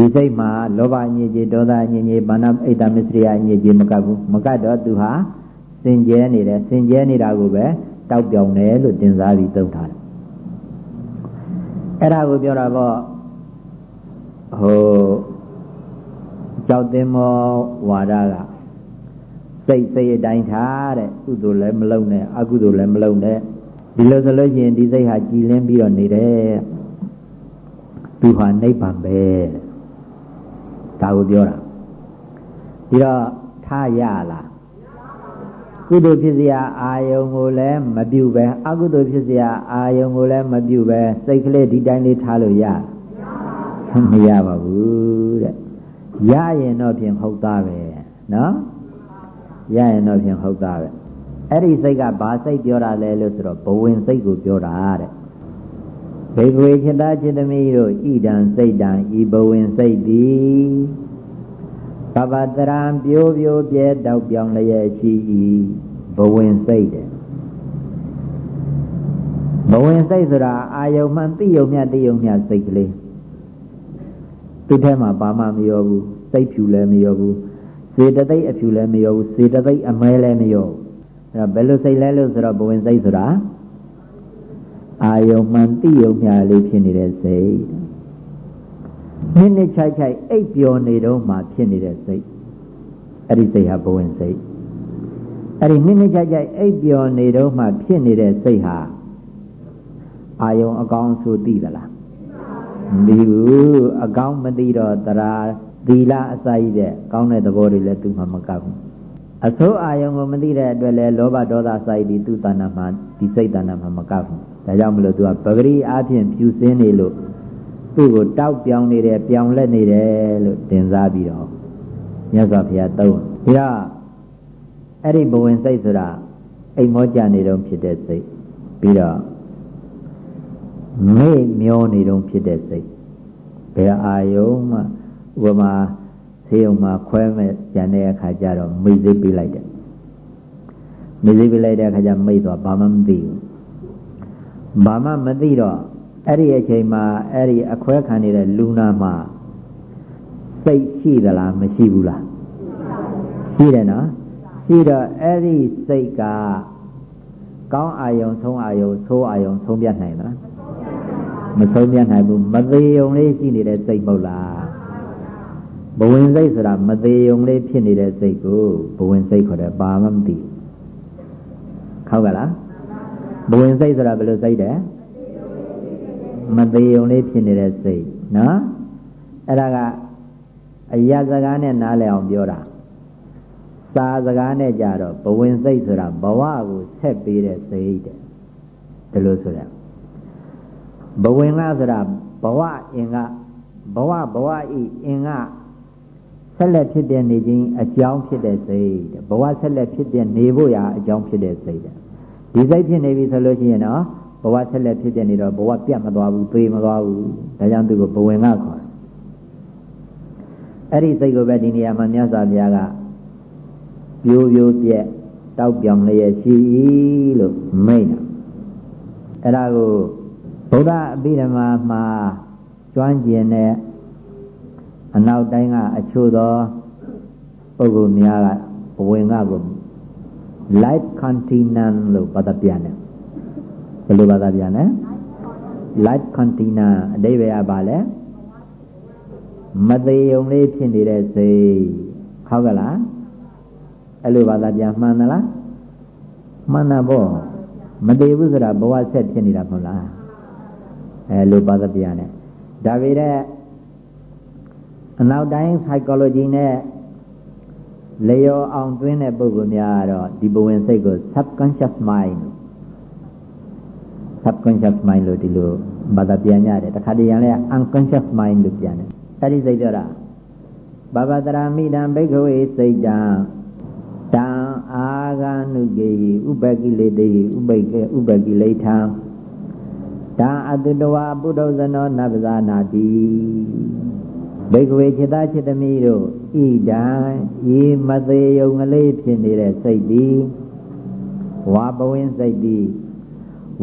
ဒီစိတ်မှာလောဘအညစ်အကြေးဒေါသအညစ်အကြေးဘာနာအိတ်တမစ္စရိယအညစ်အကြေးမကပ်ဘူးမကပ်တော့သူဟာစင်ကြဲနေတယ်စင်ကြဲနေတာကိုပဲတောက်ပြောင်တယ်လို့တင်စားပြီးသုံးထားတယ်အဲ့ဒါကိုပြောတာပေါ့ဟိုကြောက်တင်မောဝါဒကစိတ်စိတ်အတိုင်းထားတဲ့ကုသိုလ်လည်းမလုံးနဲ့အကုသိုလ်လည်းမလုံးနဲ့ဒီလိုဆိုလို့ရှိရင်ဒီစိတ်ဟာကြည်လင်းပြီးတော့နေတယ်သူဟာနိဗ္ဗာန်ပဲ ဒါကိုပြောတာပြီးတော့ထားရလားကုသိုလ်ဖြစ်စရာအာယုံကိုလည်းမပြုပဲအကုသိုလ်ဖြစ်စရာအာယုံကိုလည်းမပြုပဲစိတ်ကလေးဒီတိုင်းလေးထားလို့ရမရပါဘူးတဲ့ရရင်တော့ဖြင့်ဟုတ်သားပဲနော်ရရင်တော့ဖြင့်ဟုတ်သားပဲအဲ့ဒီစိတ်ကဘာစိတ်ပြောတာလဲလို့ဆိုတော့ဘဝင်စိတ်ကိုပြောတာတဲ့ ဘေကဝေจิตာจิตမိတို့ဣဒံစိတ်တံဤဘဝင်စိတ်သည်ပပတရံပြိုးပြိုးပြဲတောက်ပြောင်လျက်ရှိ၏ဘဝင်စိတ်တဲ့ဘဝင်စိတ်ဆိုတာအာယုံမှန်သိယုံမြတ်သိယုံမြတ်စိတ်ကလေးသူထဲမှာဘာမှမရောဘူးစိတ်ဖြူလည်းမရောဘူးစေတသိက်အဖြူလည်းမရောဘူးစေတသိက်အမဲလည်းမရောအဲ့တော့ဘယ်လိုစိတ်လဲလို့ဆိုတော့ဘဝင်စိတ်ဆိုတာ အာယုံမှန်သိယုံမြလေးဖြစ်နေတဲ့စိတ်နစ်နစ်ချိုက်ချိုက်အိပ်ပျော်နေတော့မှဖြစ်နေတဲ့စိတ်အဲ့ဒီစိတ်ဟာဘဝင်စိတ်အဲ့ဒီနစ်နစ်ချိုက်ချိုက်အိပ်ပျော်နေတော့မှဖြစ်နေတဲ့စိတ်ဟာအာယုံအကောင်းဆိုသိသလားမသိဘူးအကောင်းမသိတော့တရာသီလအစာရတဲ့ကောင်းတဲ့သဘောတွေလည်းသူမှမကဘူးအစိုးအာယုံကိုမသိတဲ့အတွက်လည်းလောဘဒေါသစာရည်သူတဏ္ဍမှာဒီစိတ်တဏ္ဍမှာမကဘူး ဒါကြောင့်မလို့သူကပဂရိအားဖြင့်ဖြူစင်းနေလို့သူ့ကိုတောက်ပြောင်နေတယ်ပြောင်လက်နေတယ်လို့တင်စားပြီးတော့မြတ်စွာဘုရားသုံးဒီတော့အဲ့ဒီဘဝင်စိတ်ဆိုတာအိမ်မောကြနေတော့ဖြစ်တဲ့စိတ်ပြီးတော့မေ့မျောနေတော့ဖြစ်တဲ့စိတ်ဘယ်အာယုံမှဥပမာဆေးရုံမှာခွဲမဲ့ကျန်တဲ့အခါကျတော့မိသိပေးလိုက်တယ်မိသိပေးလိုက်တဲ့အခါကျမိတ်သွားဘာမှမသိဘူး ဘာမှမသိတော့အဲ့ဒီအချိန်မှာအဲ့ဒီအခွဲခံနေတဲ့လူနာမှာစိတ်ရှိသလားမရှိဘူးလားရှိတယ်နော်ရှိတော့အဲ့ဒီစိတ်ကကောင်းအာယုံဆုံးအာယုံသိုးအာယုံဆုံးပြတ်နိုင်သလားမဆုံးပြတ်နိုင်ဘူးမသေးုံလေးရှိနေတဲ့စိတ်မဟုတ်လားဘဝင်စိတ်ဆိုတာမသေးုံလေးဖြစ်နေတဲ့စိတ်ကိုဘဝင်စိတ်ခေါ်တယ်ဘာမှမသိဘူးဟုတ်ကလား ဘဝင်စိတ်ဆိုတာဘယ်လိုစိတ်တယ်မသေးုံလေးဖြစ်နေတဲ့စိတ်နော်အဲ့ဒါကအရာစကားနဲ့နားလည်အောင်ပြောတာစာစကားနဲ့ကြတော့ဘဝင်စိတ်ဆိုတာဘဝကိုဆက်ပေးတဲ့စိတ်တဲ့ဒီလိုဆိုရဘဝင်ကဆိုတာဘဝအင်ကဘဝဘဝဤအင်ကဆဆက်လက်ဖြစ်တဲ့နေခြင်းအကြောင်းဖြစ်တဲ့စိတ်ဘဝဆက်လက်ဖြစ်တဲ့နေဖို့ရာအကြောင်းဖြစ်တဲ့စိတ် ဒီစိတ်ဖြစ်နေပြီဆိုလို့ရှိရင်တော့ဘဝဆက်လက်ဖြစ်တဲ့နေတော့ဘဝပြတ်မသွားဘူးသေမသွားဘူးဒါကြောင့်သူကဘဝင်ကခေါ်တယ်အဲ့ဒီစိတ်ကိုပဲဒီနေရာမှာမြတ်စွာဘုရားကပြိုးပြိုးပြက်တောက်ပြောင်လျက်ရှိလို့မိန့်တာအဲ့ဒါကိုဗုဒ္ဓအပိဓမ္မာမှာကျွမ်းကျင်တဲ့အနောက်တိုင်းကအချို့သောပုဂ္ဂိုလ်များကဘဝင်ကကို life continent လို့ဘာသာပြန်တယ်ဘယ်လိုဘာသာပြန်လဲ life continent အဓိပ္ပာယ်ကဘာလဲမသေးုံလေးဖြစ်နေတဲ့စိတ်ဟုတ်ကလားအဲ့လိုဘာသာပြန်မှန်သလားမှန်တာပေါ့မသေးဘူးဆိုတာဘဝဆက်ဖြစ်နေတာမဟုတ်လားအဲလိုဘာသာပြန်တယ်ဒါပေမဲ့အနောက်တိုင်း psychology နဲ့ လျော်အောင်သွင်းတဲ့ပုဂ္ဂိုလ်များကတော့ဒီဘဝင်စိတ်ကို subconscious mind subconscious mind လို့ဒီလိုဘာသာပြန်ရတယ်တခါတည်းရန်လဲ unconscious mind လို့ပြန်တယ်အဲ့ဒီစိတ်ပြောတာဘဘတရာမိတံဘိက္ခဝေစိတ်တံတံအာဂနုကေယဥပကိလေတေဥပိကေဥပကိလေထံတံအတုတဝါပုဒ္ဓဇနောနဗ္ဗဇာနာတိဘိက္ခဝေခြေသားခြေသမီးတို့ ဣဒံဤမသေးယုံကလေးဖြစ်နေတဲ့စိတ်သည်ဝါပဝင်းစိတ်သည်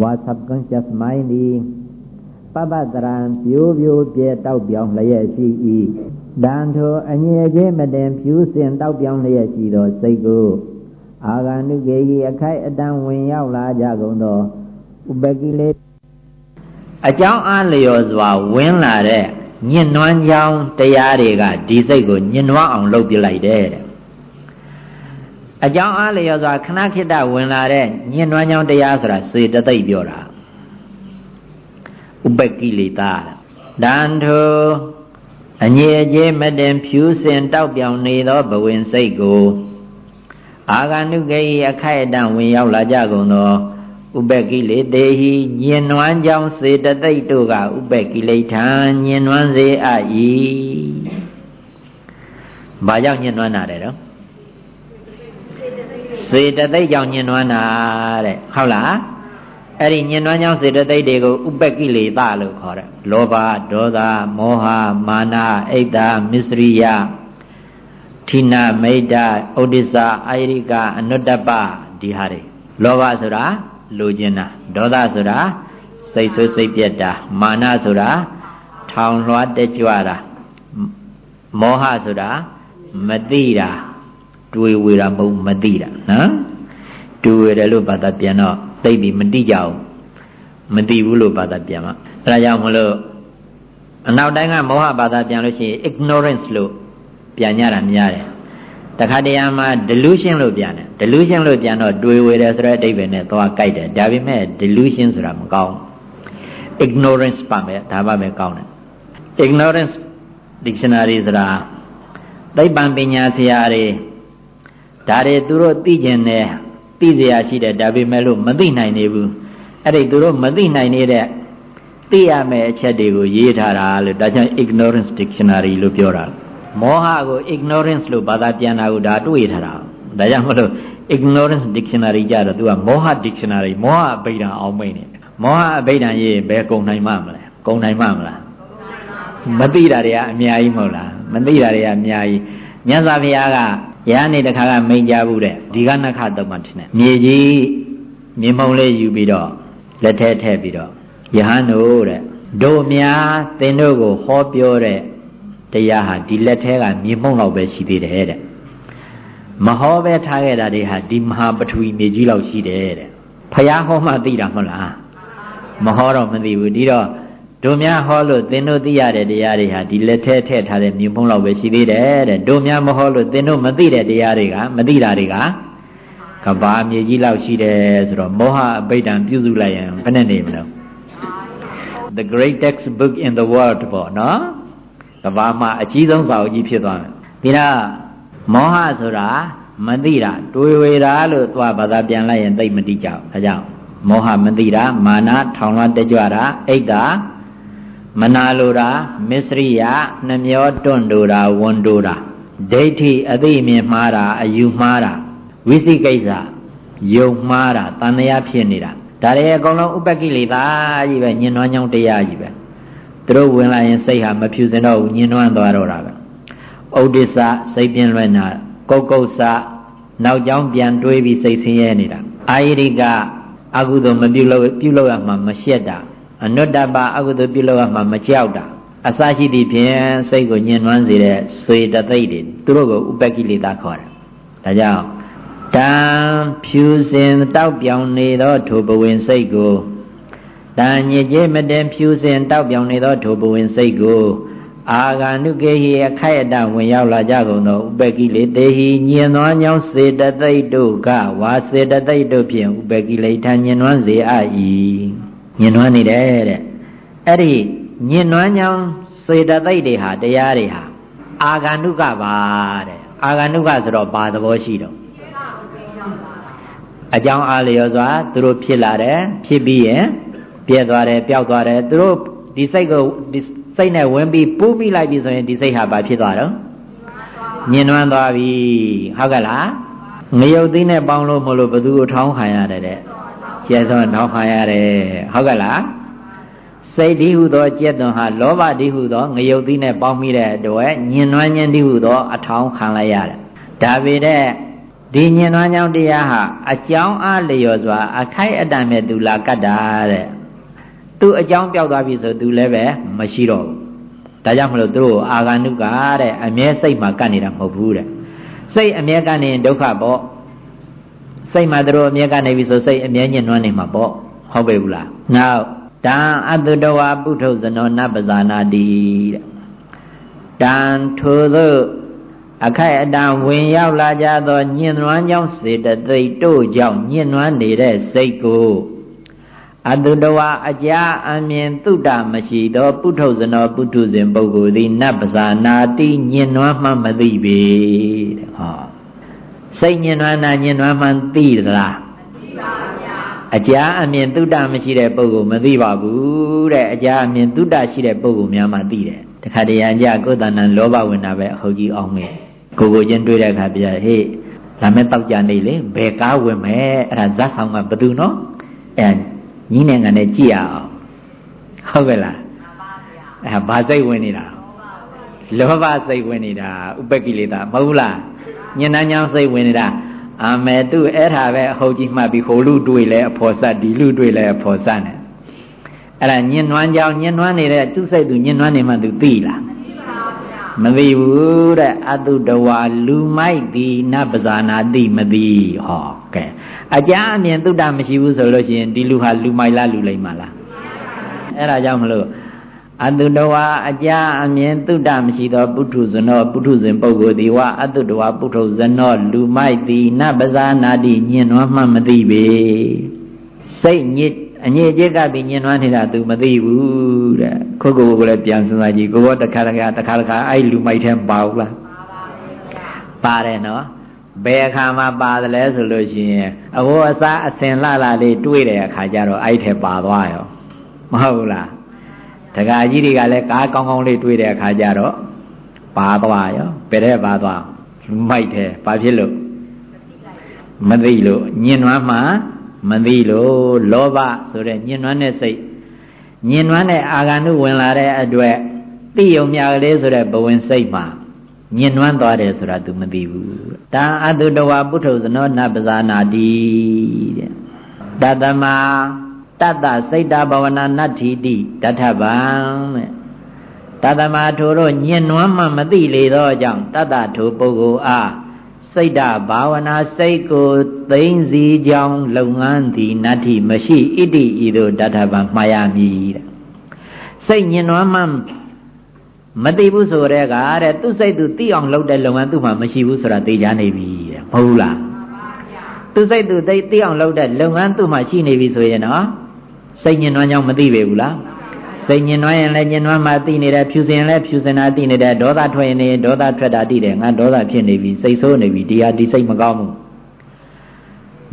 ဝါ subconscious mind သည်ပပတရံပြိုးပြိုးပြဲတောက်ပြောင်းလျက်ရှိ၏တန်ထိုအငြင်းချင်းမတင်ဖြူစင်တောက်ပြောင်းလျက်ရှိသောစိတ်ကိုအာဂန္ဓုကေဤအခိုက်အတန့်ဝင်ရောက်လာကြကုန်သောဥပကိလေအကြောင်းအားလျော်စွာဝင်လာတဲ့ ညှဉ်းနှွမ်းကြောင်းတရားတွေကဒီစိတ်ကိုညှဉ်းနှွမ်းအောင်လုပ်ပြလိုက်တယ်တဲ့အကြောင်းအားလျော်စွာခဏခိတဝင်လာတဲ့ညှဉ်းနှွမ်းကြောင်းတရားဆိုတာစေတသိက်ပြောတာဥပကိလေသာဒန္ထောအငြိအကျေးမတင်ဖြူစင်တောက်ပြောင်နေသောဘဝင်စိတ်ကိုအာဂန္ဓုကေဤအခိုက်အတန့်ဝင်ရောက်လာကြကုန်သော ဥပကိလေတေဟိညင်နွမ်းကြောင်းစေတသိက်တို့ကဥပကိလေထံညင်နွမ်းစေအပ်၏ဘာကြောင့်ညင်နွမ်းတာလဲတော့စေတသိက်ကြောင့်ညင်နွမ်းတာတဲ့ဟုတ်လားအဲ့ဒီညင်နွမ်းကြောင့်စေတသိက်တွေကိုဥပကိလေသလို့ခေါ်တယ်လောဘဒေါသမောဟမာနအိတ်တာမစ္စရိယထိနာမိတ်တာဥဒိစ္စအာရိကအနုတ္တပဒီဟာတွေလောဘဆိုတာ လိုချင်တာဒေါသဆိုတာစိတ်ဆိုးစိတ်ပြက်တာမာနဆိုတာထောင်လွှားတက်ကြွတာမောဟဆိုတာမသိတာတွေးဝေတာမဟုတ်မသိတာနော်တွေးဝေတယ်လို့ဘာသာပြန်တော့သိပြီမတိကြဘူးမသိဘူးလို့ဘာသာပြန်မှာအဲဒါကြောင့်မလို့အနောက်တိုင်းကမောဟဘာသာပြန်လို့ရှိရင် ignorance လို့ပြန်ကြတာများတယ် တခါတရံမှာ delusion လို့ပြန်တယ် delusion လို့ပြန်တော့တွေးဝေတယ်ဆိုတဲ့အဓိပ္ပာယ်နဲ့သွားကြိုက်တယ်ဒါပေမဲ့ delusion ဆိုတာမကောင်း ignorance ပါမယ်ဒါပါပဲကောင်းတယ် ignorance dictionary ဆိုတာသိပ္ပံပညာဆရာတွေဒါတွေသူတို့သိကျင်တယ်သိเสียရှိတယ်ဒါပေမဲ့လို့မသိနိုင်နေဘူးအဲ့ဒီသူတို့မသိနိုင်နေတဲ့သိရမယ့်အချက်တွေကိုရေးထားတာလို့ဒါကြောင့် ignorance dictionary လို့ပြောတာ မောဟကို ignorance လို့ဘာသာပြန်တာကိုဒါတွေ့ထားတာဒါကြောင့်မလို့ ignorance dictionary ကြတော့ तू ကမောဟ dictionary မောဟအဘိဓာအောင်မိတ်နေမောဟအဘိဓာရေးဘယ်ကုံနိုင်မှမလဲကုံနိုင်မှမလားမသိတာတွေကအများကြီးမဟုတ်လားမသိတာတွေကအများကြီးမြတ်စွာဘုရားကရဟန်းနေတခါကမိန်ကြဘူးတဲ့ဒီကနခတော့မှထင်တယ်မြေကြီးမြေမုံလေးယူပြီးတော့လက်ထဲထည့်ပြီးတော့ယဟန်တို့တဲ့တို့များသင်တို့ကိုဟောပြောတဲ့ တရားဟာဒီလက်ထဲကမြေမှုန့်လောက်ပဲရှိသေးတယ်တဲ့မဟောပဲထားခဲ့တာတွေဟာဒီမဟာပထဝီမြေကြီးလောက်ရှိတယ်တဲ့ဖះဟောမှသိတာမဟုတ်လားမဟောတော့မသိဘူးဒီတော့တို့များဟောလို့သင်တို့သိရတဲ့တရားတွေဟာဒီလက်ထဲထည့်ထားတဲ့မြေမှုန့်လောက်ပဲရှိသေးတယ်တဲ့တို့များမဟောလို့သင်တို့မသိတဲ့တရားတွေကမသိတာတွေကကဘာမြေကြီးလောက်ရှိတယ်ဆိုတော့မောဟအပိဋ္ဌံပြုစုလိုက်ရင်ဘယ်နဲ့နေမလို့ the great textbook in the world ပေါ့နော် ကဘာမှာအကြီးဆုံးစာအုပ်ကြီးဖြစ်သွားတယ်ဒါကမောဟဆိုတာမသိတာတွေးဝေတာလို့သွားဘာသာပြန်လိုက်ရင်သိမတိကြဘူးဒါကြောင့်မောဟမသိတာမာနထောင်လွှတ်တကြွတာအိတ်တာမနာလိုတာမစ္စရိယနှမျောတွန့်တိုတာဝန်တိုတာဒိဋ္ဌိအသိမြင်မှားတာအယူမှားတာဝိသိကိစ္စယုံမှားတာတန်တရားဖြစ်နေတာဒါတွေအကုန်လုံးဥပကိလေသာကြီးပဲညင်နွမ်းကြောင်းတရားကြီးပဲ သူတို့ဝင်လာရင်စိတ်ဟာမဖြူစင်တော့ဘူးညင်နွမ်းသွားတော့တာပဲဥဒိစ္စစိတ်ပြင်းလွင်တာကုတ်ကုတ်စနောက်ကြောင်းပြန်တွေးပြီးစိတ်ဆင်းရဲနေတာအာယိရိကအကုသိုလ်မပြုလို့ပြုလို့ရမှာမရှက်တာအနုတ္တပအကုသိုလ်ပြုလို့ရမှာမကြောက်တာအစရှိသည့်ဖြင့်စိတ်ကိုညှဉ်းနှွမ်းစေတဲ့ဆွေတသိက်တွေသူတို့ကိုဥပကိလေသာခေါ်တယ်ဒါကြောင့်တံဖြူစင်တောက်ပြောင်နေသောထိုဘဝင်စိတ်ကို တံညစ်ကြေးမတင်ဖြူစင်တောက်ပြောင်နေသောထိုဘဝင်စိတ်ကိုအာဂန္ဓုကေဟိအခိုက်အတဝင်ရောက်လာကြကုန်သောဥပကိလေတေဟိညင်သောညောင်းစေတသိက်တို့ကဝါစေတသိက်တို့ဖြင့်ဥပကိလေထညင်နွမ်းစေအပ်၏ညင်နွမ်းနေတယ်တဲ့အဲ့ဒီညင်နွမ်းညောင်းစေတသိက်တွေဟာတရားတွေဟာအာဂန္ဓုကပါတဲ့အာဂန္ဓုကဆိုတော့ဘာသဘောရှိတော့အကြောင်းအားလျော်စွာသူတို့ဖြစ်လာတယ်ဖြစ်ပြီးရင် ပြည့်သွားတယ်ပျောက်သွားတယ်သူတို့ဒီစိတ်ကိုဒီစိတ်နဲ့ဝင်ပြီးပူးပြီးလိုက်ပြီဆိုရင်ဒီစိတ်ဟာဘာဖြစ်သွားတော့ညင်နွမ်းသွားပြီဟုတ်ကဲ့လားငရုတ်သိနဲ့ပေါင်းလို့မလို့ဘသူကိုထောင်းခံရတယ်တဲ့ကျဲသောထောင်းခံရတယ်ဟုတ်ကဲ့လားစိတ်ဒီဟုသောကျက်သွန်ဟာလောဘဒီဟုသောငရုတ်သီးနဲ့ပေါင်းမိတဲ့အတွက်ညင်နွမ်းခြင်းဒီဟုသောအထောင်းခံလိုက်ရတယ်။ဒါပေတဲ့ဒီညင်နွမ်းကြောင့်တရားဟာအကြောင်းအားလျော်စွာအခိုက်အတန့်မဲ့သူလာကတ်တာတဲ့။ သူအကြောင်းပြောက်သွားပြီဆိုသူလည်းပဲမရှိတော့ဘူး။ဒါကြောင့်မလို့သူတို့အာဂန္ဓုကတဲ့အမြဲစိတ်မှာကတ်နေတာမဟုတ်ဘူးတဲ့။စိတ်အမြဲကနေဒုက္ခပေါ့။စိတ်မှာသူတို့အမြဲကနေပြီဆိုစိတ်အမြဲညင်နွမ်းနေမှာပေါ့။ဟုတ်ပြီဘူးလား။နောက်တံအတုတဝပုထုဇနောနပဇာနာတိတဲ့တံထိုသို့အခိုက်အတန့်ဝင်ရောက်လာကြသောညင်နွမ်းကြောင့်စေတသိက်တို့ကြောင့်ညင်နွမ်းနေတဲ့စိတ်ကို အတုတဝအကြာအမြင်တုတ္တမရှိသောပုထုဇနောပုထုဇဉ်ပုဂ္ဂိုလ်သည်နပဇာနာတိညင်နွမ်းမှမသိပေတဲ့ဟောစိတ်ညင်နွမ်းတာညင်နွမ်းမှသိသလားမသိပါဘူးအကြာအမြင်သုတမရှိတဲ့ပုဂ္ဂိုလ်မသိပါဘူးတဲ့အကြာအမြင်သုတရှိတဲ့ပုဂ္ဂိုလ်များမှသိတယ်တခါတည်းအကြကိုယ်တဏ္ဍလောဘဝင်တာပဲအဟုတ်ကြီးအောင်မယ်ကိုကိုချင်းတွေ့တဲ့အခါပြဟေ့ဒါမဲ့တောက်ကြနေလေဘယ်ကားဝင်မယ်အဲ့ဒါဇက်ဆောင်ကဘသူနော်အဲ ညီနဲ့ငါနဲ့ကြည့်ရအောင်ဟုတ်ကဲ့လားအဲဘာစိတ်ဝင်နေတာလောဘစိတ်ဝင်နေတာဥပကိလေသာမဟုတ်လားညဉ့်နှမ်းချောင်းစိတ်ဝင်နေတာအာမယ်သူအဲ့ဒါပဲအဟုတ်ကြီးမှတ်ပြီးဟိုလူတွေ့လဲအဖော်ဆက်ဒီလူတွေ့လဲအဖော်ဆက်နဲ့အဲ့ဒါညင်နွမ်းကြောင်ညင်နွမ်းနေတဲ့သူစိတ်သူညင်နွမ်းနေမှသူသိလားမသိဘူးတဲ့အတုတဝါလူမိုက်သည်နပဇာနာတိမသိဟော ကဲအကြအမြင်သုတ္တမရှိဘူးဆိုလို့ရှိရင်ဒီလူဟာလူမိုက်လားလူလိမ့်မလားအဲ့ဒါကြောင့်မလို့အတုတဝါအကြာအမြင်တုတ္တမရှိသောပုထုဇနောပုထုဇဉ်ပုဂ္ဂိုလ်သည်ဝါအတုတဝါပုထုဇနောလူမိုက်သည်နပဇာနာတိညင်နွမ်းမှမသိပေစိတ်ညစ်အညစ်အကြေးကပြီးညင်နွမ်းနေတာ तू မသိဘူးတဲ့ခုကိုကိုလည်းပြန်စဉ်းစားကြည့်ကိုဘောတခါတခါတခါတခါအဲ့လူမိုက်ထဲပါဘူးလားပါတယ်နော် ဘယ်အခါမှာပါတယ်လဲဆိုလို့ရှိရင်အဘောအစားအစင်လှလှလေးတွေးတဲ့အခါကျတော့အဲ့ထဲပါသွားရောမဟုတ်လားဒကာကြီးတွေကလည်းကားကောင်းကောင်းလေးတွေးတဲ့အခါကျတော့ပါသွားရောဘယ်တဲ့ပါသွားမိုက်တယ်ဘာဖြစ်လို့မသိလို့ညင်နွမ်းမှမသိလို့လောဘဆိုတဲ့ညင်နွမ်းတဲ့စိတ်ညင်နွမ်းတဲ့အာဂန္ဓုဝင်လာတဲ့အတွက်တိယုံမြကလေးဆိုတဲ့ဘဝင်စိတ်မှာညင်နွမ်းသွားတယ်ဆိုတာ तू မသိဘူး တံအတုတဝပုထုဇနောနပဇာနာတိတဲ့တတမတတ္တစိတ်တဘဝနာနတ္ထိတိတထဗံတဲ့တသမထိုတို့ညင်နွမ်းမှမသိလေသောကြောင့်တတ္တထိုပုဂ္ဂိုလ်အားစိတ်တဘာဝနာစိတ်ကိုသိမ့်စီကြောင်းလုပ်ငန်းသည်နတ္ထိမရှိဣတိဤသို့တထဗံမှားရမည်တဲ့စိတ်ညင်နွမ်းမှ မသိဘူးဆိုတဲ့ကတဲ့သူစိတ်သူသိအောင်လုပ်တဲ့လုပ်ငန်းသူ့မှာမရှိဘူးဆိုတာသိကြနေပြီတဲ့မဟုတ်လားသူစိတ်သူသိသိအောင်လုပ်တဲ့လုပ်ငန်းသူ့မှာရှိနေပြီဆိုရင်တော့စိတ်ညင်နွမ်းကြောင်းမသိပေဘူးလားစိတ်ညင်နွမ်းရင်လည်းညင်နွမ်းမှသိနေတယ်ဖြူစင်လည်းဖြူစင်တာသိနေတယ်ဒေါသထွက်ရင်လည်းဒေါသထွက်တာသိတယ်ငါဒေါသဖြစ်နေပြီစိတ်ဆိုးနေပြီဒီဟာဒီစိတ်မကောင်းဘူး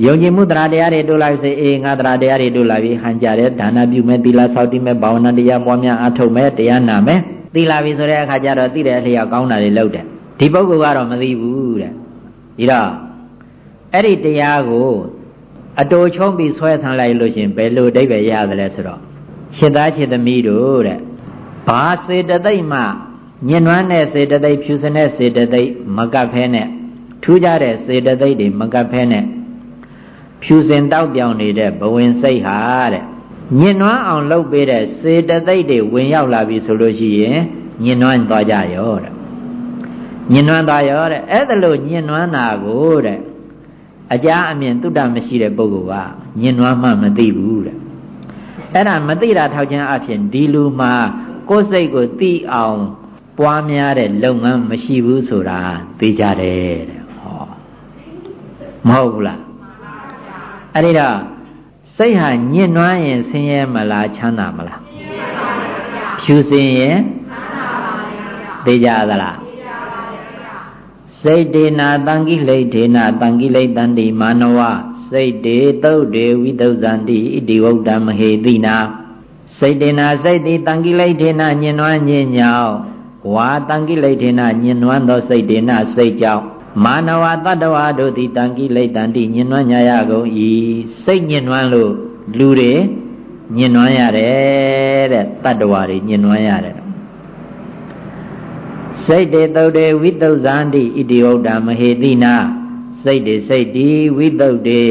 ယုံကြည်မှုတရားတရားတွေတို့လာပြီစေအေးငါတရားတရားတွေတို့လာပြီဟန်ကြတယ်ဒါနပြုမယ်သီလဆောက်တည်မယ်ဘာဝနာတရားပွားများအားထုတ်မယ်တရားနာမယ် သိလာပြီဆိုတဲ့အခါကျတော့သိတဲ့အလျောက်ကောင်းတာတွေလုပ်တယ်ဒီပုဂ္ဂိုလ်ကတော့မသိဘူးတဲ့ဒီတော့အဲ့ဒီတရားကိုအတူချုံးပြီးဆွဲဆန်းလိုက်လို့ရှင်ဘယ်လိုအိဗယ်ရသလဲဆိုတော့ရှင်းသားချစ်သမီးတို့တဲ့ဘာစေတသိက်မှညင်နွမ်းတဲ့စေတသိက်ဖြူစတဲ့စေတသိက်မကပ်ဖဲနဲ့ထူးကြတဲ့စေတသိက်တွေမကပ်ဖဲနဲ့ဖြူစင်တောက်ပြောင်နေတဲ့ဘဝင်စိတ်ဟာတဲ့ ညင်နွမ်းအောင်လုပ်ပေးတဲ့စေတသိက်တွေဝင်ရောက်လာပြီဆိုလို့ရှိရင်ညင်နွမ်းသွားကြရောတဲ့ညင်နွမ်းသွားရောတဲ့အဲ့ဒါလို့ညင်နွမ်းတာကိုတဲ့အကြအမြင်တုဒ္ဒမရှိတဲ့ပုဂ္ဂိုလ်ကညင်နွမ်းမှမသိဘူးတဲ့အဲ့ဒါမသိတာထောက်ခြင်းအဖြစ်ဒီလူမှာကိုယ်စိတ်ကိုသိအောင်ပွားများတဲ့လုပ်ငန်းမရှိဘူးဆိုတာသိကြတယ်တဲ့ဟောမဟုတ်ဘူးလားအဲ့ဒီတော့ စိတ်ဟာညစ်နွမ်းရင်ဆင်းရဲမလားချမ်းသာမလားဖြူစင်ရင်သိကြသလားစိတ်ဒေနာတံကိလိတ်ဒေနာတံကိလိတ်တန္တိမာနဝစိတ်တေသုတ်တေဝိသုဇန္တိဣတိဝုဒ္ဓမဟေတိနာစိတ်တေနာစိတ်တိတံကိလိတ်ဒေနာညင်နွမ်းညင်ညောင်းဝါတံကိလိတ်ဒေနာညင်နွမ်းသောစိတ်တေနာစိတ်ကြောင့် မာနဝတတ္တဝါတို့သည်တံကိလိတ်တန်တိညင်နွမ်းညာရကုန်၏စိတ်ညင်နွမ်းလို့လူတွေညင်နွမ်းရတယ်တဲ့တတ္တဝါတွေညင်နွမ်းရတယ်စိတ်တေသုတ်တေဝိတုဇန္တိဣတိဟုတ်တာမဟေတိနာစိတ်တေစိတ်တိဝိတုတ်တေ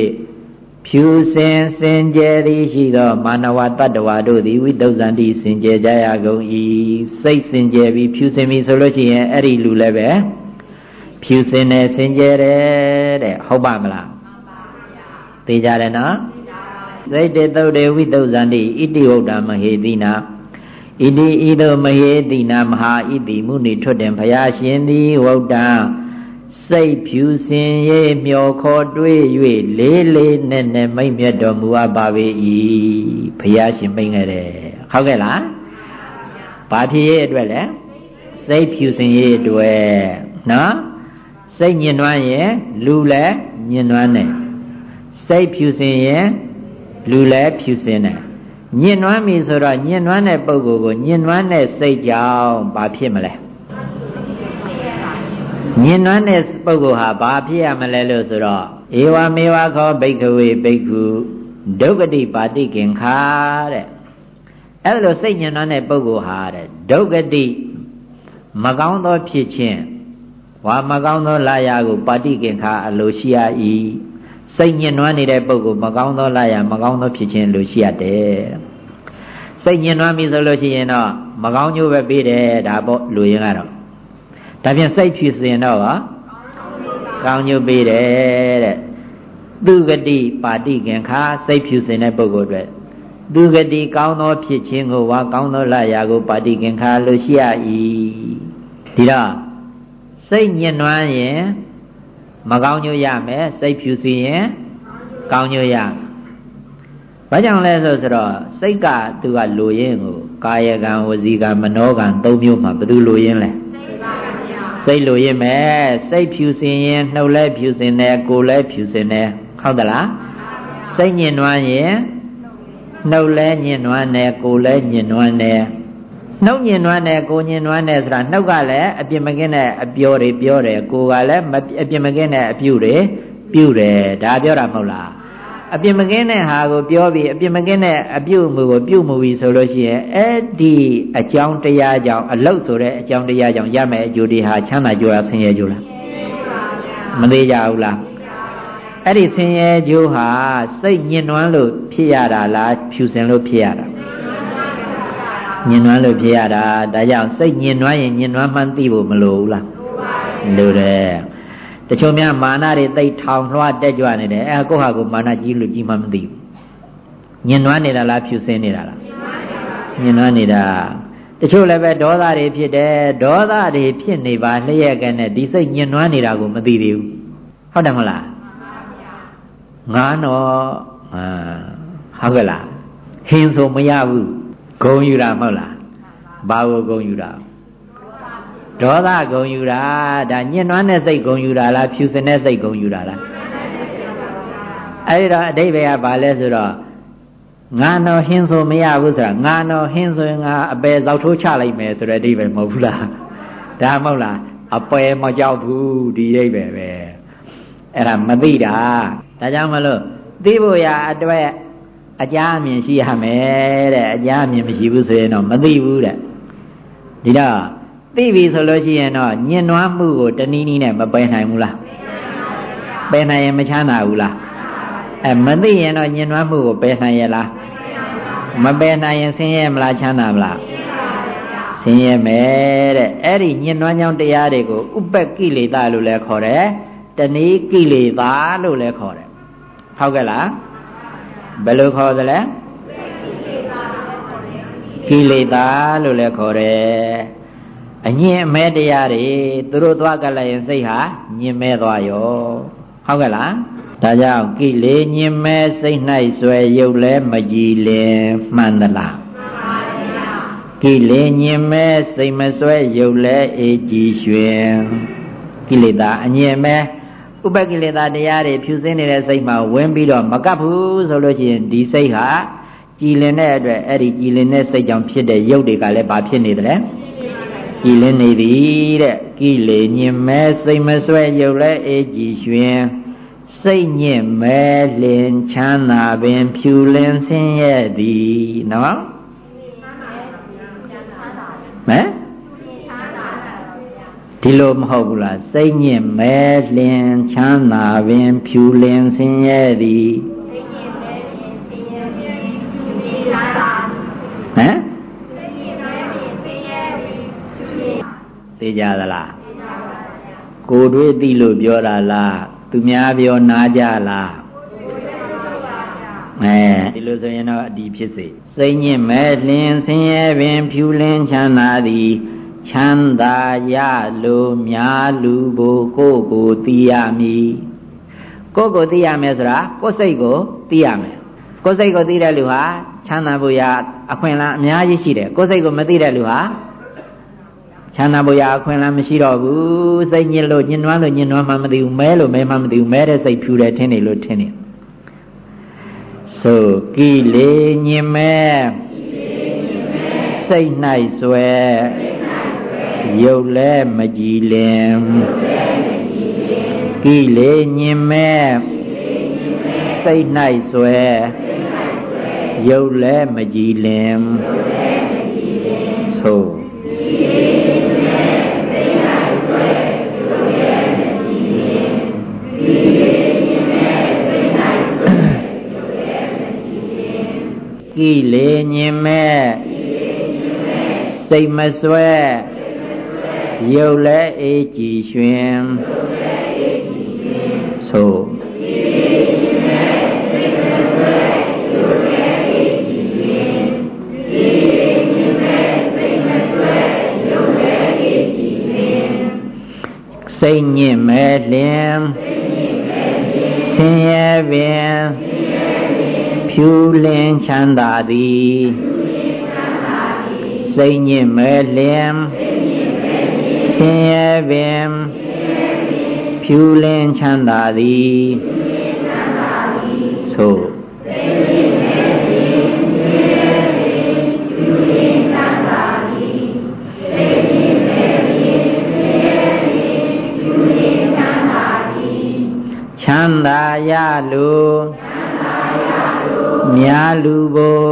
ဖြူစင်စင်ကြယ်သည်ရှိသောမာနဝတတ္တဝါတို့သည်ဝိတုဇန္တိစင်ကြယ်ကြရကုန်၏စိတ်စင်ကြယ်ပြီးဖြူစင်ပြီဆိုလို့ရှိရင်အဲ့ဒီလူလည်းပဲ ဖြူစင်တယ်စင်ကြယ်တယ်တဲ့ဟုတ်ပါမလားသိကြတယ်နော်စိတ်တေသုတ်တေဝိတုဇန္တိဣတိဟုတ်တာမဟေတိနာဣတိဤသို့မဟေတိနာမဟာဣတိမုနိထွတ်တင်ဘုရားရှင်သည်ဝုဒ္ဓစိတ်ဖြူစင်ရေးမျောခေါ်တွေး၍လေးလေးနဲ့နဲ့မိတ်မြတ်တော်မူအပ်ပါ၏ဘုရားရှင်မိတ်ခဲ့တယ်ဟုတ်ကဲ့လားဘာဖြစ်ရဲ့အတွက်လဲစိတ်ဖြူစင်ရေးအတွက်နော် စိတ်ညင်နွမ်းရင်လူလည်းညင်နွမ်းတယ်စိတ်ဖြူစင်ရင်လူလည်းဖြူစင်တယ်ညင်နွမ်းပြီဆိုတော့ညင်နွမ်းတဲ့ပုဂ္ဂိုလ်ကိုညင်နွမ်းတဲ့စိတ်ကြောင့်ဘာဖြစ်မလဲညင်နွမ်းတဲ့ပုဂ္ဂိုလ်ဟာဘာဖြစ်ရမလဲလို့ဆိုတော့ဧဝမေဝခောဘိက္ခဝေဘိက္ခုဒုက္ခတိပါတိကင်္ခာတဲ့အဲ့လိုစိတ်ညင်နွမ်းတဲ့ပုဂ္ဂိုလ်ဟာတဲ့ဒုက္ခတိမကောင်းသောဖြစ်ခြင်း ဝါမကောင်းသောလာရကိုပါတိကင်္ခာအလိုရှိရ၏စိတ်ညစ်နွမ်းနေတဲ့ပုဂ္ဂိုလ်မကောင်းသောလာရမကောင်းသောဖြစ်ခြင်းလိုရှိရတယ်စိတ်ညစ်နွမ်းပြီဆိုလို့ရှိရင်တော့မကောင်းကျိုးပဲပြီးတယ်ဒါပေါ့လူရင်ကတော့ဒါဖြင့်စိတ်ဖြစ်စဉ်တော့ကောင်းကျိုးပြီးတယ်တဲ့သူဂတိပါတိကင်္ခာစိတ်ဖြူစင်တဲ့ပုဂ္ဂိုလ်အတွက်သူဂတိကောင်းသောဖြစ်ခြင်းကိုဝါကောင်းသောလာရာကိုပါတိကင်္ခာလိုရှိရ၏ဒီတော့ စိတ်ညစ်နွမ်းရင်မကောင်းညို့ရမယ်စိတ်ဖြူစီရင်ကောင်းညို့ရဘာကြောင့်လဲဆိုတော့စိတ်ကသူကလိုရင်းကိုကာယကံဝစီကံမနောကံသုံးမျိုးမှာဘယ်သူလိုရင်းလဲစိတ်လိုရင်းမယ်စိတ်ဖြူစင်ရင်နှုတ်လဲဖြူစင်တယ်ကိုယ်လဲဖြူစင်တယ်ဟုတ်သလားစိတ်ညင်နွမ်းရင်နှုတ်လဲညင်နွမ်းတယ်ကိုယ်လဲညင်နွမ်းတယ် နှုတ်ညင်နွမ်းတယ်ကိုညင်နွမ်းတယ်ဆိုတာနှုတ်ကလည်းအပြစ်မကင်းတဲ့အပြောတွေပြောတယ်ကိုကလည်းအပြစ်မကင်းတဲ့အပြုတွေပြုတယ်ဒါပြောတာမဟုတ်လားအပြစ်မကင်းတဲ့ဟာကိုပြောပြီးအပြစ်မကင်းတဲ့အပြုမှုကိုပြုမှုပြီးဆိုလို့ရှိရင်အဲ့ဒီအကြောင်းတရားကြောင့်အလုတ်ဆိုတဲ့အကြောင်းတရားကြောင့်ရမယ်အကျိုးတွေဟာချမ်းသာကြွယ်ဆင်းရဲကြလားမသေးကြဘူးလားအဲ့ဒီဆင်းရဲကြိုးဟာစိတ်ညှဉ်းနှွမ်းလို့ဖြစ်ရတာလားဖြူစင်လို့ဖြစ်ရတာ ညင်နွမ်းလို့ဖြစ်ရတာဒါကြောင့်စိတ်ညင်နွမ်းရင်ညင်နွမ်းမှန်းသိဖို့မလိုဘူးလားလိုတယ်တချို့များမာနတွေသိထောင်လွှားတက်ကြွနေတယ်အဲကိုဟာကိုမာနကြီးလို့ကြီးမှမသိဘူးညင်နွမ်းနေတာလားဖြူစင်းနေတာလားညင်နွမ်းနေတာတချို့လည်းပဲဒေါသတွေဖြစ်တယ်ဒေါသတွေဖြစ်နေပါလျက်ကနဲ့ဒီစိတ်ညင်နွမ်းနေတာကိုမသိသေးဘူးဟုတ်တယ်မလားငါတော့အာဟုတ်ကဲ့လားဟင်းဆိုမရဘူး ဂုံယူတာမဟုတ်လားဘာကိုဂုံယူတာဒေါသဂုံယူတာဒါညှဉ်းနှွမ်းတဲ့စိတ်ဂုံယူတာလားဖြူစင်တဲ့စိတ်ဂုံယူတာလားအဲဒီတော့အတိဘယ်ကဘာလဲဆိုတော့ငါတော်ဟင်းဆိုမရဘူးဆိုတာငါတော်ဟင်းဆိုရင်ငါအပယ်ဇောက်ထိုးချလိုက်မယ်ဆိုတဲ့အတိဘယ်မဟုတ်ဘူးလားဒါမဟုတ်လားအပယ်မကြောက်ဘူးဒီရိပ်ပဲပဲအဲ့ဒါမသိတာဒါကြောင့်မလို့သိဖို့ရအတွက် အကြအမြင်ရှိရမယ်တဲ့အကြအမြင်မရှိဘူးဆိုရင်တော့မသိဘူးတဲ့ဒီတော့သိပြီဆိုလို့ရှိရင်တော့ညင်နွားမှုကိုတနည်းနည်းနဲ့မပယ်နိုင်ဘူးလားပယ်နိုင်ရင်မချမ်းသာဘူးလားအဲမသိရင်တော့ညင်နွားမှုကိုပယ်နိုင်ရလားမပယ်နိုင်ရင်ဆင်းရဲမလားချမ်းသာမလားဆင်းရဲမယ်တဲ့အဲ့ဒီညင်နွားကြောင့်တရားတွေကိုဥပ္ပကိလေသာလို့လည်းခေါ်တယ်တဏီကိလေသာလို့လည်းခေါ်တယ်ဟုတ်ကဲ့လား ဘယ်လိုခေါ်သလဲကိလေသာလို့လည်းခေါ်တယ်အညင်အမဲတရားတွေသူတို့သွားကြလိုက်ရင်စိတ်ဟာညင်မဲသွားရောဟုတ်ကဲ့လားဒါကြောင့်ကိလေညင်မဲစိတ်၌ဆွဲရုပ်လဲမကြည်လင်မှန်သလားကိလေညင်မဲစိတ်မဆွဲရုပ်လဲအေးကြည်ရွှင်ကိလေသာအညင်မဲ ဥပကိလေသာတရားတွေဖြူစင်းနေတဲ့စိတ်မှာဝင်ပြီးတော့မကပ်ဘူးဆိုလို့ရှိရင်ဒီစိတ်ဟာကြည်လင်တဲ့အတွက်အဲ့ဒီကြည်လင်တဲ့စိတ်ကြောင့်ဖြစ်တဲ့ရုပ်တွေကလည်းဘာဖြစ်နေတယ်လဲကြည်လင်နေသည်တဲ့ကိလေညင်မဲစိတ်မဆွဲရုပ်လဲအေးကြည်ရွှင်စိတ်ညစ်မဲလင်ချမ်းသာပင် ဖြူလင်းဆင်းရဲသည်နော်ဟမ် ဒီလိုမဟုတ်ဘူးလားစိတ်ညစ်မဲလင်ချမ်းသာပင်ဖြူလင်းဆင်းရဲသည်ဟမ်သိကြသလားကိုတွေးသိလို့ပြောတာလားသူများပြောနားကြလားအဲဒီလိုဆိုရင်တော့အဒီဖြစ်စေစိတ်ညစ်မဲ့လင်းဆင်းရဲပင်ဖြူလင်းချမ်းသာသည် ချမ်းသာရလိုများလူဘိုကိုကိုသိရမည်ကိုကိုသိရမယ်ဆိုတာကိုယ်စိတ်ကိုသိရမယ်ကိုယ်စိတ်ကိုသိတဲ့လူဟာချမ်းသာဖို့ရအခွင့်အလမ်းအများကြီးရှိတယ်ကိုယ်စိတ်ကိုမသိတဲ့လူဟာချမ်းသာဖို့ရအခွင့်အလမ်းမရှိတော့ဘူးစိတ်ညစ်လို့ညင်နွမ်းလို့ညင်နွမ်းမှမသိဘူးမဲလို့မဲမှမသိဘူးမဲတဲ့စိတ်ဖြူတယ်ထင်းနေလို့ထင်းနေဆိုကိလေညင်မဲစိတ်၌ဆွဲ ရုပ်လဲမကြည်လင်ကိလေညင်မဲစိတ်၌ဆွဲရုပ်လဲမကြည်လင်ဆိုကိလေညင်မဲ့စိတ်မဆွဲ ရုပ်လဲအေးကြည်ရွှင်ဆိုစိတ်ညစ်မဲ့လင်ဆင်းရဲပင်ဖြူလင်းချမ်းသာသည်စိတ်ညစ်မဲ့လင်ဆ င်းရဲပင်ဖြူလင်းချမ်းသာသည်သို့ချမ်းသာရလိုမြာလူဘို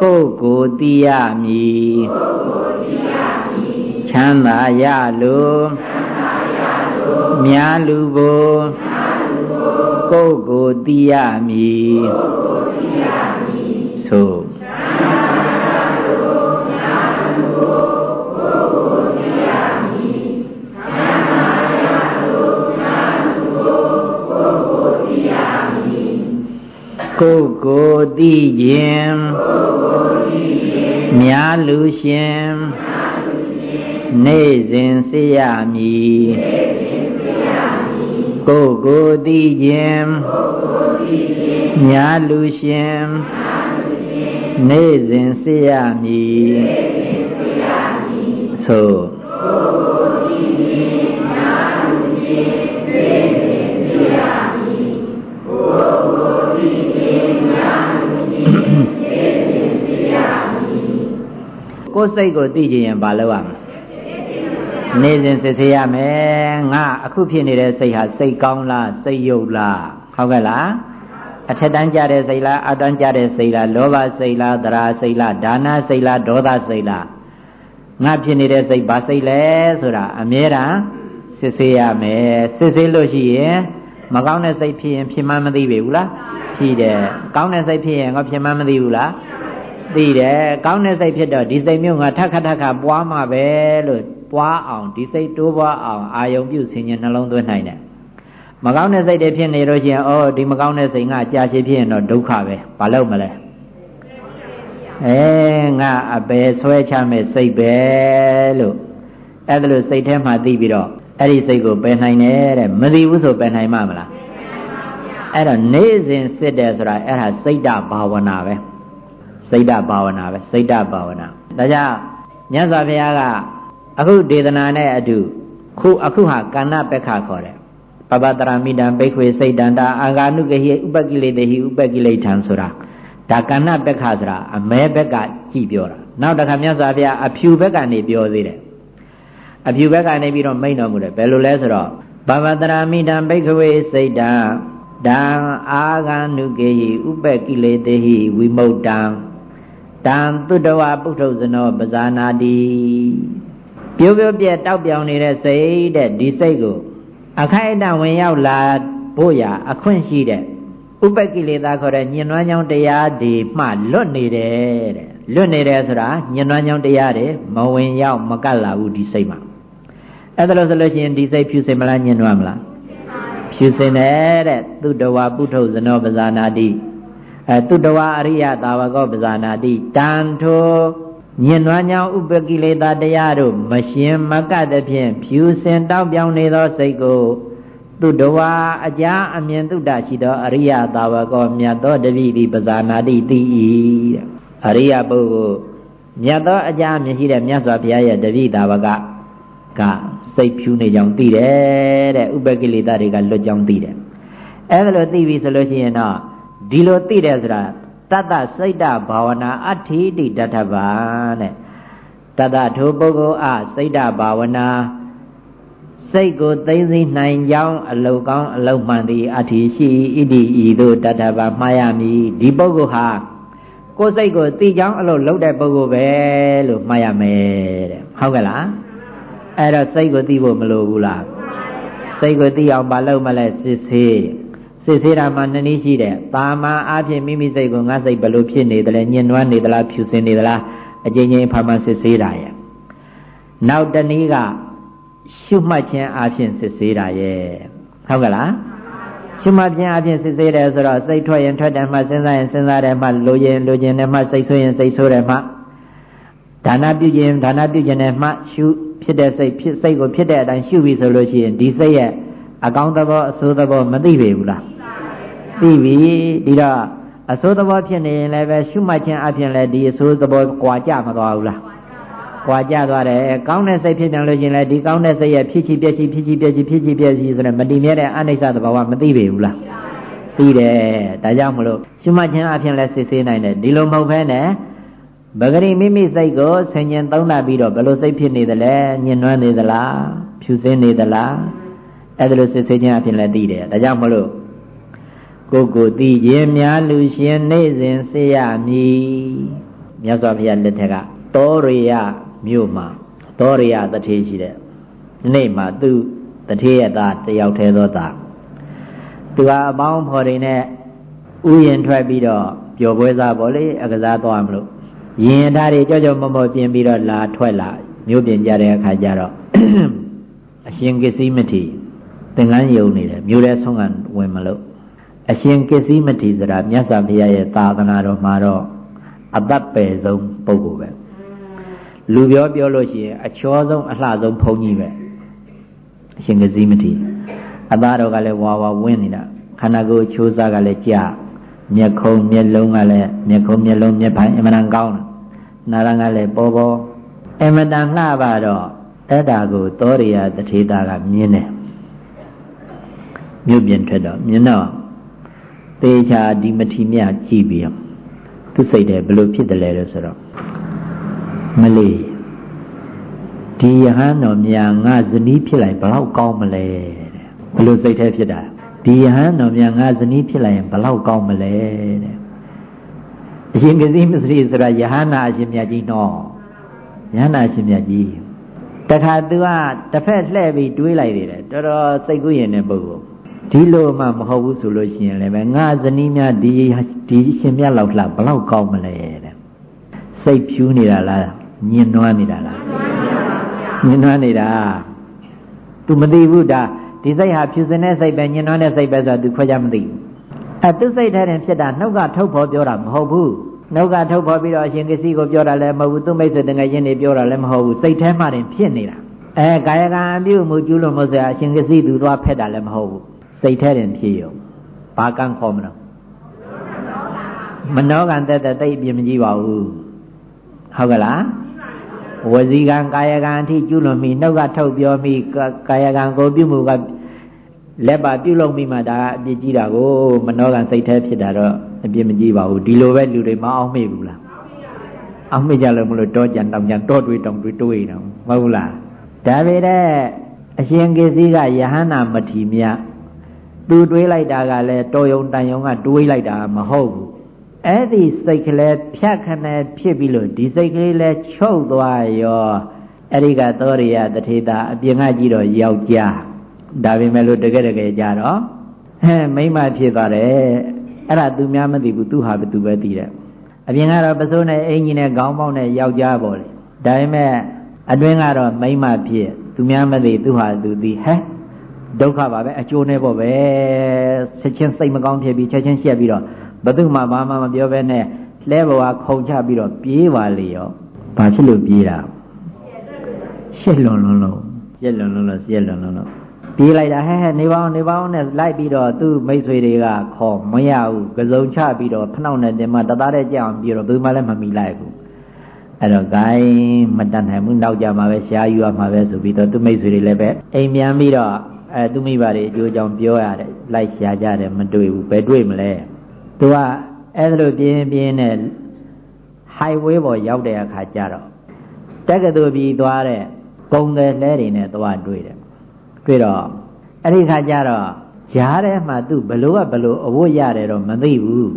ပုဂ္ဂိုလ်တိယမည် ချမ်းသာရလိုမြာလူဘိုပုဂ္ဂိုလ်တိယမည်သို့ကိုကိုသိခြင်းမြားလူရှင် နေ့စဉ်စေရမည်ကိုကိုသိခြင်းမြားလူရှင်နေ့စဉ်စေရမည်သို့ကိုယ်စိတ်ကိုသိကြရင်ဘာလုပ်ရမလဲ နေစဉ်စစ်ဆေးရမယ်ငါအခုဖြစ်နေတဲ့စိတ်ဟာစိတ်ကောင်းလားစိတ်ယုတ်လားဟုတ်ကဲ့လားအထက်တန်းကြတဲ့စိတ်လားအတန်းကြတဲ့စိတ်လားလောဘစိတ်လားသရာစိတ်လားဒါနစိတ်လားဒေါသစိတ်လားငါဖြစ်နေတဲ့စိတ်ဘာစိတ်လဲဆိုတာအမြဲတမ်းစစ်ဆေးရမယ်စစ်ဆေးလို့ရှိရင်မကောင်းတဲ့စိတ်ဖြစ်ရင်ဖြစ်မှမသိပြီဘူးလားဖြစ်တယ်ကောင်းတဲ့စိတ်ဖြစ်ရင်ငါဖြစ်မှမသိဘူးလားသိတယ်ကောင်းတဲ့စိတ်ဖြစ်တော့ဒီစိတ်မျိုးငါထက်ခါထက်ခါပွားမှာပဲလို့ ပွားအောင်ဒီစိတ်တိုးပွားအောင်အာယုံပြုဆင်ញနှလုံးသွင်းနိုင်တယ်မကောင်းတဲ့စိတ်တွေဖြစ်နေလို့ရှိရင်အော်ဒီမကောင်းတဲ့စိတ်ငါကြာရှည်ဖြစ်ရင်တော့ဒုက္ခပဲဘာလို့မလဲအဲငါအပယ်ဆွဲချမဲ့စိတ်ပဲလို့အဲ့ဒါလို့စိတ်ထဲမှာသိပြီးတော့အဲ့ဒီစိတ်ကိုပယ်နိုင်တယ်တဲ့မသိဘူးဆိုပယ်နိုင်မှာမလားအဲ့တော့နေ့စဉ်စစ်တယ်ဆိုတာအဲ့ဒါစိတ်တဘာဝနာပဲစိတ်တဘာဝနာပဲစိတ်တဘာဝနာဒါကြောင့်မြတ်စွာဘုရားက အခုဒေသနာနဲ့အတူခုအခုဟာကဏ္ဍပက္ခခေါ်တယ်ပပတရာမိတံဘိခွေစိတ်တန္တာအာဂာနုကဟိဥပကိလေတဟိဥပကိလေထံဆိုတာဒါကဏ္ဍပက္ခဆိုတာအမဲဘက်ကကြည်ပြောတာနောက်တစ်ခါမြတ်စွာဘုရားအဖြူဘက်ကနေပြောသေးတယ်အဖြူဘက်ကနေပြီးတော့မိန်တော်မူတယ်ဘယ်လိုလဲဆိုတော့ပပတရာမိတံဘိခွေစိတ်တံဒံအာဂာနုကေဟိဥပကိလေတဟိဝိမုတ်တံတံတုတဝပုထုဇနောပဇာနာတိ ပြိုးပြိုးပြက်တောက်ပြောင်နေတဲ့စိတ်တဲ့ဒီစိတ်ကိုအခိုက်အတန့်ဝင်ရောက်လာဖို့ရာအခွင့်ရှိတဲ့ဥပကိလေသာခေါ်တဲ့ညင်နွမ်းကြောင်းတရားတွေမှလွတ်နေတယ်တဲ့လွတ်နေတယ်ဆိုတာညင်နွမ်းကြောင်းတရားတွေမဝင်ရောက်မကတ်လာဘူးဒီစိတ်မှာအဲ့ဒါလို့ဆိုလို့ရှိရင်ဒီစိတ်ဖြူစင်မလားညင်နွမ်းမလားဖြူစင်တယ်တဲ့သူတဝပုထုဇနောပဇာနာတိအဲသူတဝအရိယသာဝကောပဇာနာတိတန်ထို ညင်နွားညောင်းဥပကိလေသာတရားတို့မရှင်မကသဖြင့်ဖြူစင်တောက်ပြောင်းနေသောစိတ်ကိုသူတဝါအကြာအမြင်တုဒ္ဒရှိသောအရိယသာဝကောမြတ်သောတပိတိပဇာနာတိတိ၏အရိယပုဂ္ဂိုလ်မြတ်သောအကြာအမြင်ရှိတဲ့မြတ်စွာဘုရားရဲ့တပိသာဝကကစိတ်ဖြူနေကြောင်းသိတယ်တဲ့ဥပကိလေသာတွေကလွတ်ကြောင်းသိတယ်အဲဒါလို့သိပြီဆိုလို့ရှိရင်တော့ဒီလိုသိတယ်ဆိုတာ တတ္တစိတ်တဘာဝနာအဋ္ဌိတိတထဘာတဲ့တတ္တထိုပုဂ္ဂိုလ်အစိတ်တဘာဝနာစိတ်ကိုသိသိနိုင်ကြောင်းအလုကောင်းအလုမှန်သည်အဋ္ဌိရှိဣတိဤသို့တထဘာမှားရမည်ဒီပုဂ္ဂိုလ်ဟာကိုယ်စိတ်ကိုသိကြောင်းအလုပ်လုပ်တဲ့ပုဂ္ဂိုလ်ပဲလို့မှားရမယ်တဲ့ဟုတ်ကဲ့လားအဲ့တော့စိတ်ကိုသိဖို့မလိုဘူးလားစိတ်ကိုသိအောင်မလုပ်မလဲစစ်ဆေးစ စ်ဆေးတာမှနှစ်နည်းရှိတယ်။ပါမာအားဖြင့်မိမိစိတ်ကိုငါစိတ်ဘယ်လိုဖြစ်နေသလဲညှဉ်းနှွမ်းနေသလားဖြူစင်နေသလားအကြိမ်ကြိမ်ဖာမှစစ်ဆေးတာရဲ့။နောက်တနည်းကရှုမှတ်ခြင်းအားဖြင့်စစ်ဆေးတာရဲ့။ဟုတ်ကလား။ရှုမှတ်ခြင်းအားဖြင့်စစ်ဆေးတယ်ဆိုတော့စိတ်ထွက်ရင်ထွက်တယ်မှစဉ်းစားရင်စဉ်းစားတယ်မှလိုရင်လိုခြင်းတယ်မှစိတ်ဆိုးရင်စိတ်ဆိုးတယ်မှဒါနပြုခြင်းဒါနပြုခြင်းနဲ့မှရှုဖြစ်တဲ့စိတ်ဖြစ်စိတ်ကိုဖြစ်တဲ့အတိုင်းရှုပြီဆိုလို့ရှိရင်ဒီစိတ်ရဲ့အကောင်းသဘောအဆိုးသဘောမသိပေဘူးလား သိပြီဒီတော့အဆိုးသဘောဖြစ်နေရင်လည်းပဲရှုမှတ်ခြင်းအပြင်လည်းဒီအဆိုးသဘောကွာကြမသွားဘူးလားကွာကြသွားတယ်ကောင်းတဲ့စိတ်ဖြစ်ပြန်လို့ရှိရင်လည်းဒီကောင်းတဲ့စိတ်ရဲ့ဖြစ်ချီပြက်ချီဖြစ်ချီပြက်ချီဖြစ်ချီပြက်ချီဆိုတဲ့မတည်မြဲတဲ့အနိစ္စသဘောကမသိပေဘူးလားသိတယ်ဒါကြောင့်မလို့ရှုမှတ်ခြင်းအပြင်လည်းစစ်ဆေးနိုင်တယ်ဒီလိုမဟုတ်ဘဲနဲ့ပဂရိမိမိစိတ်ကိုဆင်ញင်သုံးသပ်ပြီးတော့ဘယ်လိုစိတ်ဖြစ်နေသလဲညှဉ်းနှွမ်းနေသလားဖြူစင်းနေသလားအဲ့ဒါလိုစစ်ဆေးခြင်းအပြင်လည်းသိတယ်ဒါကြောင့်မလို့ ကိုကိုသိခြင်းများလူရှင်နေစဉ်စေရမည်မြတ်စွာဘုရားလက်ထက်ကတောရိယမြို့မှာတောရိယတထေရှိတဲ့နေ့မှာသူတထေရဲ့သားတယောက်သေးသောသားသူကအပေါင်းဖော်တွေနဲ့ဥယျင်ထွက်ပြီးတော့ပျော်ပွဲစားပေါ့လေအကစားသွားမလို့ရင်ဓာတ်တွေကြောကြောမမောပြင်ပြီးတော့လာထွက်လာမြို့ပြင်ကြတဲ့အခါကျတော့အရှင်ကစ္စည်းမထေသင်္ကန်းယုံနေတယ်မြို့ထဲဆုံးကဝင်မလို့ အရှင်ကစ္စည်းမထေဆိုတာမြတ်စွာဘုရားရဲ့သာသနာတော်မှာတော့အသက်ပယ်ဆုံးပုဂ္ဂိုလ်ပဲလူပြောပြောလို့ရှိရင်အချောဆုံးအလှဆုံးဘုန်းကြီးပဲအရှင်ကစ္စည်းမထေအသားတော်ကလည်းဝါဝါဝင်းနေတာခန္ဓာကိုယ်ချိုးစားကလည်းကြာမျက်ခုံးမျက်လုံးကလည်းမျက်ခုံးမျက်လုံးမျက်ပိုင်းအမှန်တန်ကောင်းတယ်နာရံကလည်းပေါ်ပေါ်အမှန်တန်လှပါတော့အဲ့ဒါကိုသောရိယတထေတာကမြင်တယ်မြို့ပြင်ထွက်တော့မြင်တော့ သေချာဒီမထီမြကြည့်ပြီးသူစိတ်တယ်ဘလို့ဖြစ်တယ်လဲလို့ဆိုတော့မလေးဒီယဟန်တော်များငါဇနီးဖြစ်လိုက်ဘလောက်ကောင်းမလဲတဲ့ဘယ်လိုစိတ်แท้ဖြစ်တာဒီယဟန်တော်များငါဇနီးဖြစ်လိုက်ရင်ဘလောက်ကောင်းမလဲတဲ့အရှင်ကတိမစရိဆိုတာယဟန္တာအရှင်မြတ်ကြီးနော်ယဟန္တာအရှင်မြတ်ကြီးတခါသူကတစ်ဖက်လှည့်ပြီးတွေးလိုက်တယ်တော်တော်စိတ်ကူးရင်တဲ့ပုဂ္ဂိုလ် ဒီလိုမှမဟုတ်ဘူးဆိုလို့ရှိရင်လည်းပဲငါဇနီးများဒီဒီရှင်မြတ်လောက်လှဘလောက်ကောင်းမလဲတဲ့စိတ်ဖြူနေတာလားညင်နွမ်းနေတာလားညင်နွမ်းနေတာ तू မသိဘူးဒါဒီစိတ်ဟာဖြူစင်တဲ့စိတ်ပဲညင်နွမ်းတဲ့စိတ်ပဲဆိုတာ तू ခွဲခြားမသိဘူးအဲသူစိတ်ထဲတင်ဖြစ်တာနှုတ်ကထုတ်ဖော်ပြောတာမဟုတ်ဘူးနှုတ်ကထုတ်ဖော်ပြီးတော့အရှင်ကစီကိုပြောတာလည်းမဟုတ်ဘူးသူမိတ်ဆွေတငယ်ချင်းတွေပြောတာလည်းမဟုတ်ဘူးစိတ်ထဲမှတင်ဖြစ်နေတာအဲကာယကံအပြုမှုကျူးလွန်မှုဆိုအရှင်ကစီသူသွားဖက်တာလည်းမဟုတ်ဘူး စိတ်ထဲတင်ဖြစ်ရုံဘာကံခေါ်မလို့မနောကံတက်တဲ့တိတ်ပြမကြည့်ပါဘူးဟုတ်ကလားဝစီကံကာယကံအထိကျุလွန်ပြီးနှုတ်ကထုတ်ပြောပြီးကာယကံကိုပြုမှုကလက်ပါပြုလုပ်ပြီးမှဒါအပြစ်ကြီးတာကိုမနောကံစိတ်แท้ဖြစ်တာတော့အပြစ်မကြီးပါဘူးဒီလိုပဲလူတွေမအောင်မေ့ဘူးလားအောင်မေ့ကြလို့မလို့တောကြံတောင်ကြံတောတွေးတောင်တွေးတွေးနေမဟုတ်လားဒါပေတဲ့အရှင်ကေစီကယဟန္တာမထီမြ သူတွေးလိုက်တာကလည်းတော်ယုံတန်ယုံကတွေးလိုက်တာမဟုတ်ဘူးအဲ့ဒီစိတ်ကလေးဖြတ်ခနဲ့ဖြစ်ပြီးလို့ဒီစိတ်ကလေးလဲချုပ်သွားရောအဲ့ဒီကသောရိယတထေတာအပြင်ကကြည့်တော့ယောက်ျားဒါပေမဲ့လို့တကယ်တကယ်ကြတော့ဟဲ့မိမဖြစ်သွားတယ်အဲ့ဒါသူများမသိဘူးသူဟာဘသူပဲသိတယ်အပြင်ကတော့ပစိုးနဲ့အင်ကြီးနဲ့ခေါင်းပေါက်နဲ့ယောက်ျားပေါ့လေဒါပေမဲ့အတွင်းကတော့မိမဖြစ်သူများမသိသူဟာသူသိဟဲ့ ဒုက္ခပါပဲအကျိုးနဲ့ပေါ့ပဲချက်ချင်းစိတ်မကောင်းဖြစ်ပြီးချက်ချင်းရှက်ပြီးတော့ဘသူမှဘာမှမပြောဘဲနဲ့လဲဘဝခုံချပြီးတော့ပြေးပါလေရောဘာဖြစ်လို့ပြေးတာရှက်လွန်လွန်းလို့ရှက်လွန်လွန်းလို့ရှက်လွန်လွန်းလို့ပြေးလိုက်တာဟဲ့ဟဲ့နေပေါင်းနေပေါင်းနဲ့လိုက်ပြီးတော့သူ့မိတ်ဆွေတွေကခေါ်မရဘူးကစုံချပြီးတော့ဖနှောက်နဲ့တင်မှတသားတဲ့ကြောင်ပြီးတော့ဘယ်မှလည်းမမီလိုက်ဘူးအဲ့တော့ gain မတတ်နိုင်ဘူးနောက်ကြမှာပဲရှားယူရမှာပဲဆိုပြီးတော့သူ့မိတ်ဆွေတွေလည်းပဲအိမ်ပြန်ပြီးတော့ အဲသူမိဘတွေအကျိုးကြောင့်ပြောရတယ်လိုက်ရှားကြတယ်မတွေ့ဘူးဘယ်တွေ့မလဲသူကအဲ့လိုပြင်းပြင်းနဲ့ highway ပေါ်ရောက်တဲ့အခါကျတော့တက္ကသိုလ်ပြည်သွားတဲ့ကုံတယ်လဲတွေနဲ့သွားတွေ့တယ်တွေ့တော့အဲ့ဒီခါကျတော့ဂျားထဲမှာသူဘလို့ကဘလို့အဝတ်ရတယ်တော့မသိဘူး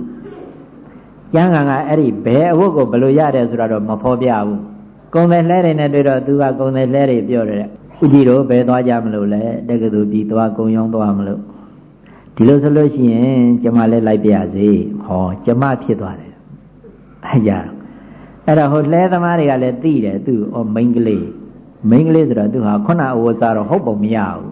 ကျမ်းဂန်ကအဲ့ဒီဘယ်အဝတ်ကိုဘလို့ရတယ်ဆိုတာတော့မဖော်ပြဘူးကုံတယ်လဲတွေနဲ့တွေ့တော့သူကကုံတယ်လဲတွေပြောတယ် ဥကြီးတို့ဘယ်သွားကြမလို့လဲတက္ကသိုလ်ပြည်သွားကုံရောင်းသွားမလို့ဒီလိုဆိုလို့ရှိရင်ကျမလည်းလိုက်ပြစေဟောကျမဖြစ်သွားတယ်အဲ့ကြအဲ့တော့ဟိုလဲသမားတွေကလည်းသိတယ်သူဩမိန်းကလေးမိန်းကလေးဆိုတော့သူဟာခုနအဝတ်စားတော့ဟုတ်ပုံမရဘူး